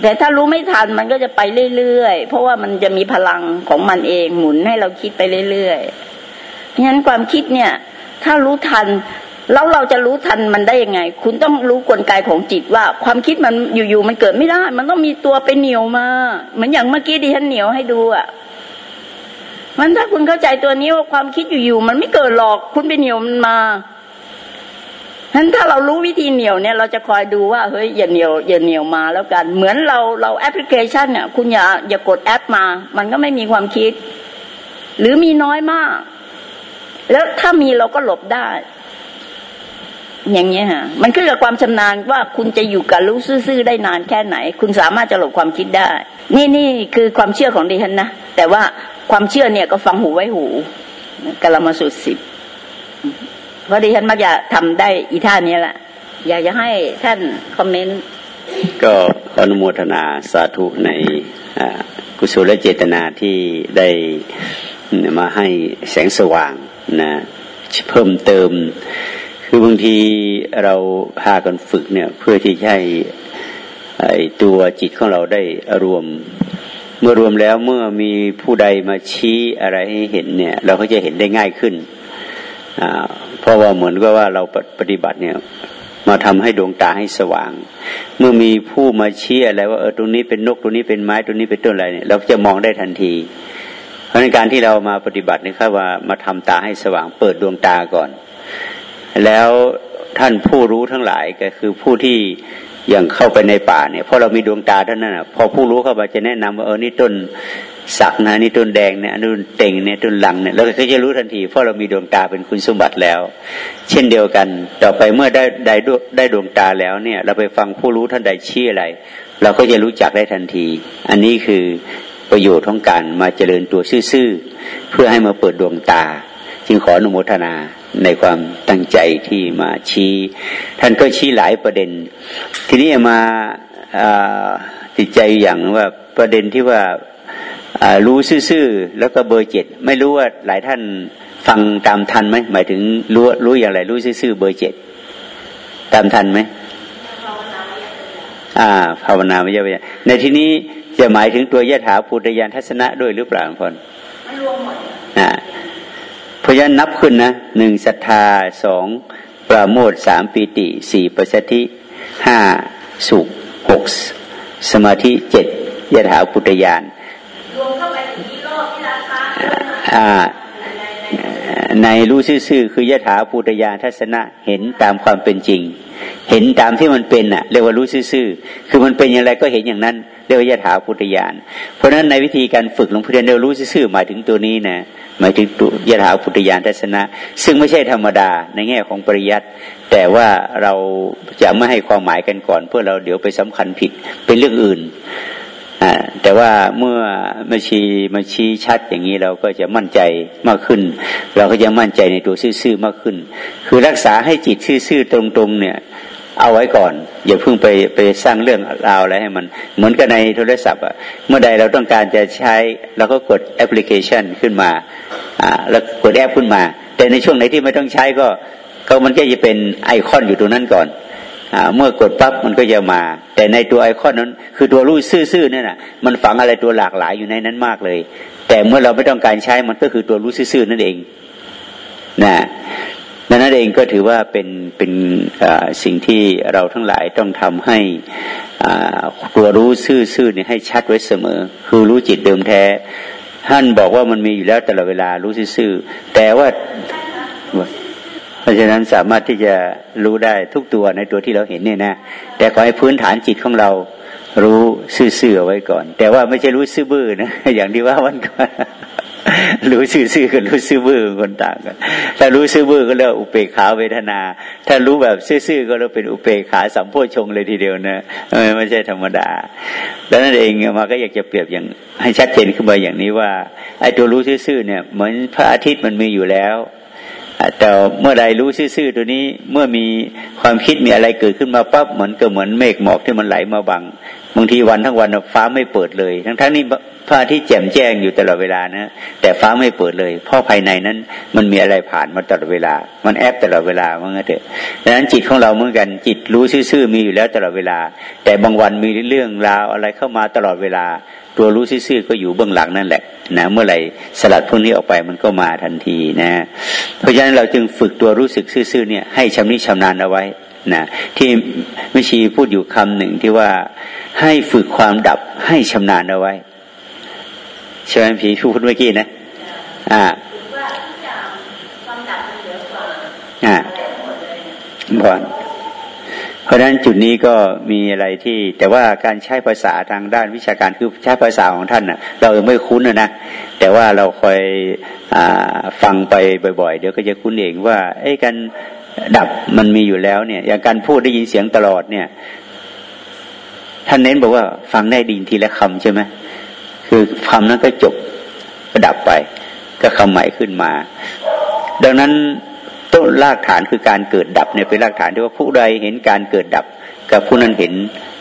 แต่ถ้ารู้ไม่ทันมันก็จะไปเรื่อยๆ เพราะว่ามันจะมีพลังของมันเองหมุนให้เราคิดไปเรื่อยๆ เพราะฉะนั้นความคิดเนี่ย ถ้ารู้ทันแล้วเราจะรู้ทันมันได้ยังไง คุณต้องรู้กลไกของจิตว่า ความคิดมันอยู่ๆมันเกิดไม่ได้ มันต้องมีตัวไปเหนียวมา เหมือนอย่างเมื่อกี้ที่ฉันเหนียวให้ดูอะ มันถ้าคุณเข้าใจตัวนี้ว่าความคิดอยู่ๆมันไม่เกิดหรอกคุณไปเหนียวมันมาฉะนั้นถ้าเรารู้วิธีเหนียวเนี่ยเราจะคอยดูว่าเฮ้ยอย่าเหนียวอย่าเหนียวมาแล้วกัน เหมือนเราเราแอปพลิเคชันเนี่ยคุณอย่าอย่ากดแอปมา มันก็ไม่มีความคิด หรือมีน้อยมาก แล้วถ้ามีเราก็หลบได้ อย่างเงี้ยฮะมันขึ้นกับความชำนาญว่าคุณจะอยู่กับรู้ซื่อๆได้นานแค่ไหน คุณสามารถจะหลบความคิดได้ นี่นี่คือความเชื่อของดิฉันนะแต่ว่า ความเชื่อเนี่ยก็ฟังหูไว้หูกลมาสุดสิบเพราะดิฉันมักจะทำได้อีท่านี้แหละอยากจะให้ท่านคอมเมนต์ก็อนุโมทนาสาธุในกุศลเจตนาที่ได้มาให้แสงสว่างนะเพิ่มเติม คือบางทีเราพากันฝึกเนี่ยเพื่อที่ให้ตัวจิตของเราได้รวม เมื่อรวมแล้วเมื่อมีผู้ใดมาชี้อะไรให้เห็นเนี่ย เราก็จะเห็นได้ง่ายขึ้นเพราะว่าเหมือนกับว่าเราปฏิบัติเนี่ยมาทำให้ดวงตาให้สว่าง เมื่อมีผู้มาชี้อะไรว่าเออตรงนี้เป็นนกตรงนี้เป็นไม้ตรงนี้เป็นต้นอะไรเนี่ยเราจะมองได้ทันที เพราะในการที่เรามาปฏิบัตินี่ครับว่ามาทำตาให้สว่างเปิดดวงตาก่อน แล้วท่านผู้รู้ทั้งหลายก็คือผู้ที่ อย่างเข้าไปในป่าเนี่ยเพราะเรามีดวงตาเท่านั้นนะพอผู้รู้เข้ามาจะแนะนำว่าเออนี่ต้นสักนะนี่ต้นแดงเนี่ยนี่ต้นเต่งเนี่ยต้นหลังเนี่ยแล้วก็จะรู้ทันทีเพราะเรามีดวงตาเป็นคุณสมบัติแล้ว เช่นเดียวกัน ต่อไปเมื่อได้ได้ได้ดวงตาแล้วเนี่ย เราไปฟังผู้รู้ท่านใดชี้อะไร เราก็จะรู้จักได้ทันที อันนี้คือประโยชน์ของการมาเจริญตัวซื่อๆเพื่อให้มาเปิดดวงตา จึงขออนุโมทนาในความตั้งใจที่มาชี้ ท่านก็ชี้หลายประเด็น ทีนี้มาติดใจอย่างว่าประเด็นที่ว่ารู้ซื่อๆแล้วก็เบอร์เจ็ดไม่รู้ว่าหลายท่านฟังตามทันไหมหมายถึงรู้รู้อย่างไร รู้ซื่อๆเบอร์เจ็ดตามทันไหมอ่าภาวนาไม่ใช่ในที่นี้จะหมายถึงตัวยะถาภูตยานทัศนะด้วยหรือเปล่าพนไม่รวมหมดอ่าเพราะฉะนั้นนับขึ้นนะหนึ่งศรัทธาสองปราโมทสามปีติสี่ปัสสติ ห้าสุขหกสมาธิเจ็ดยะถาพุทธญาณในรู้ซื่อๆคือยะถาพุทธญาณทัศนะเห็นตามความเป็นจริง เห็นตามที่มันเป็นอะเรียกว่ารู้ซื่อๆคือมันเป็นอย่างไรก็เห็นอย่างนั้นเรียกว่ายะถาพุทธญาณเพราะฉะนั้นในวิธีการฝึกหลวงพ่อเรียนเรารู้ซื่อๆหมายถึงตัวนี้นะหมายถึงตุยถาพุทธญาณทัศนะ ซึ่งไม่ใช่ธรรมดาในแง่ของปริยัติ แต่ว่าเราจะไม่ให้ความหมายกันก่อน เพื่อเราเดี๋ยวไปสำคัญผิดเป็นเรื่องอื่นแต่ว่าเมื่อมาชี้มาชี้ชัดอย่างนี้เราก็จะมั่นใจมากขึ้น เราก็จะมั่นใจในตัวซื่อๆมากขึ้น คือรักษาให้จิตซื่อๆตรงๆ เนี่ย เอาไว้ก่อน อย่าเพิ่งไปไปสร้างเรื่องราวอะไรให้มัน เหมือนกับในโทรศัพท์อะเมื่อใดเราต้องการจะใช้เราก็กดแอปพลิเคชันขึ้นมาอ่าแล้วกดแอปขึ้นมา แต่ในช่วงไหนที่ไม่ต้องใช้ก็ ก็มันก็จะเป็นไอคอนอยู่ตรงนั้นก่อนอเมื่อกดปั๊บมันก็จะมา แต่ในตัวไอคอนนั้น คือตัวรู้ซื่อๆนี่ยนะมันฝังอะไรตัวหลากหลายอยู่ในนั้นมากเลย แต่เมื่อเราไม่ต้องการใช้มันก็คือตัวรู้ซื่อๆนั่นเองนะนั้นเองก็ถือว่าเป็นเป็นสิ่งที่เราทั้งหลายต้องทำให้ตัวรู้ซื่อๆนี่ให้ชัดไว้เสมอ คือรู้จิตเดิมแท้ ท่านบอกว่ามันมีอยู่แล้วตลอดเวลารู้ซื่อแต่ว่า เพราะฉะนั้นสามารถที่จะรู้ได้ทุกตัวในตัวที่เราเห็นเนี่ยนะ แต่ขอให้พื้นฐานจิตของเรารู้ซื่อๆไว้ก่อน แต่ว่าไม่ใช่รู้ซื่อบื้อนะอย่างที่ว่าวันก่อนรู้ซื่อๆกับรู้ซื่อบื้อคนต่างกันถ้ารู้ซื่อบื้อก็เรียกอุเปกขาเวทนา ถ้ารู้แบบซื่อๆก็เรียกเป็นอุเปกขาสัมโพชงเลยทีเดียวนะไม่ใช่ธรรมดาดังนั้นเองมาก็อยากจะเปรียบอย่างให้ชัดเจนขึ้นมาอย่างนี้ว่าไอ้ตัวรู้ซื่อๆเนี่ยเหมือนพระอาทิตย์มันมีอยู่แล้ว แต่เมื่อใดรู้ซื่อๆตัวนี้เมื่อมีความคิดมีอะไรเกิดขึ้นมาปั๊บเหมือนก็เหมือนเมฆหมอกที่มันไหลมาบังบางทีวันทั้งวันฟ้าไม่เปิดเลย ทั้งทั้งนี้พระอาทิตย์แจ่มแจ้งอยู่ตลอดเวลานะ แต่ฟ้าไม่เปิดเลย เพราะภายในนั้นมันมีอะไรผ่านมาตลอดเวลา มันแอบตลอดเวลาเมื่อเถอะดังนั้นจิตของเราเหมือนกันจิตรู้ซื่อๆมีอยู่แล้วตลอดเวลา แต่บางวันมีเรื่องราวอะไรเข้ามาตลอดเวลา ตัวรู้ซื่อๆก็อยู่เบื้องหลังนั่นแหละนะเมื่อไหร่สลัดพวกนี้ออกไปมันก็มาทันทีนะ เพราะฉะนั้นเราจึงฝึกตัวรู้สึกซื่อๆเนี่ยให้ชำนิชำนาญเอาไว้นะที่ไม่ชีพูดอยู่คำหนึ่งที่ว่าให้ฝึกความดับให้ชำนาญเอาไว้ใช่ไหมพี่พูดเมื่อกี้นะอ่าอ่าบอน เพราะฉะนั้นจุดนี้ก็มีอะไรที่ แต่ว่าการใช้ภาษาทางด้านวิชาการคือใช้ภาษาของท่านนะเราไม่คุ้นนะแต่ว่าเราคอยอฟังไปบ่อย ๆ เดี๋ยวก็จะคุ้นเองว่าไอ้การดับมันมีอยู่แล้วเนี่ย อย่างการพูดได้ยินเสียงตลอดเนี่ย ท่านเน้นบอกว่า ฟังได้ดีทีละคำใช่ไหมคือคำนั้นก็จบก็ดับไป ก็คำใหม่ขึ้นมา ดังนั้น ต้นรากฐานคือการเกิดดับเนี่ยเป็นรากฐานที่ว่าผู้ใดเห็นการเกิดดับ กับผู้นั้นเห็น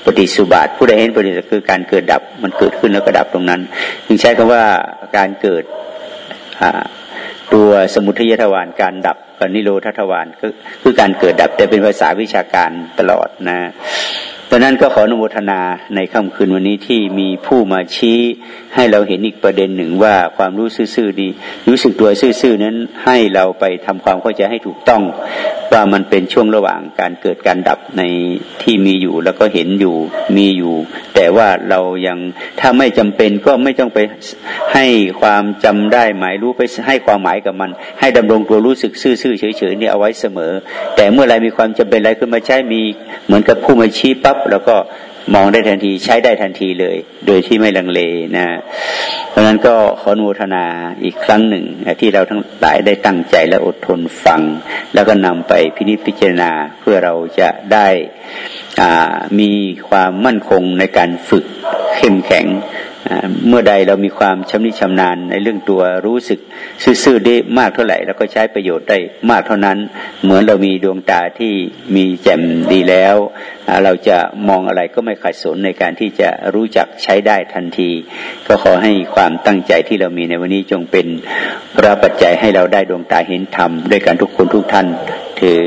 ปฏิสุบาท ผู้ใดเห็นปฏิสุคือการเกิดดับมันเกิดขึ้นแล้วก็ดับตรงนั้นจึงใช้คำว่าการเกิดตัวสมุทัยทวารการดับกับนิโรธทวารก็คือการเกิดดับแต่เป็นภาษาวิชาการตลอดนะดังนั้นก็ขออนุโมทนาในค่ำคืนวันนี้ที่มีผู้มาชี้ ให้เราเห็นอีกประเด็นหนึ่งว่าความรู้ซื่อๆดี รู้สึกตัวซื่อๆนั้น ให้เราไปทำความเข้าใจให้ถูกต้อง ว่ามันเป็นช่วงระหว่างการเกิดการดับในที่มีอยู่ แล้วก็เห็นอยู่มีอยู่ แต่ว่าเรายังถ้าไม่จำเป็นก็ไม่ต้องไปให้ความจำได้หมายรู้ไปให้ความหมายกับมัน ให้ดำรงตัวรู้สึกซื่อๆเฉยๆนี่เอาไว้เสมอ แต่เมื่อไรมีความจำเป็นอะไรขึ้นมาใช้มีเหมือนกับผู้มาชี้ปั๊บแล้วก็ มองได้ทันทีใช้ได้ทันทีเลย โดยที่ไม่ลังเลนะ เพราะนั้นก็ขออนุโมทนาอีกครั้งหนึ่งที่เราทั้งหลายได้ตั้งใจและอดทนฟัง แล้วก็นำไปพินิจพิจารณาเพื่อเราจะได้มีความมั่นคงในการฝึกเข้มแข็ง เมื่อใดเรามีความชำนิชำนาญในเรื่องตัวรู้สึกซื่อๆได้มากเท่าไหร่แล้วก็ใช้ประโยชน์ได้มากเท่านั้น เหมือนเรามีดวงตาที่มีแจ่มดีแล้ว เราจะมองอะไรก็ไม่ขัดสนในการที่จะรู้จักใช้ได้ทันที ก็ขอให้ความตั้งใจที่เรามีในวันนี้จงเป็นพระปัจจัยให้เราได้ดวงตาเห็นธรรมด้วยกันทุกคนทุกท่านถือ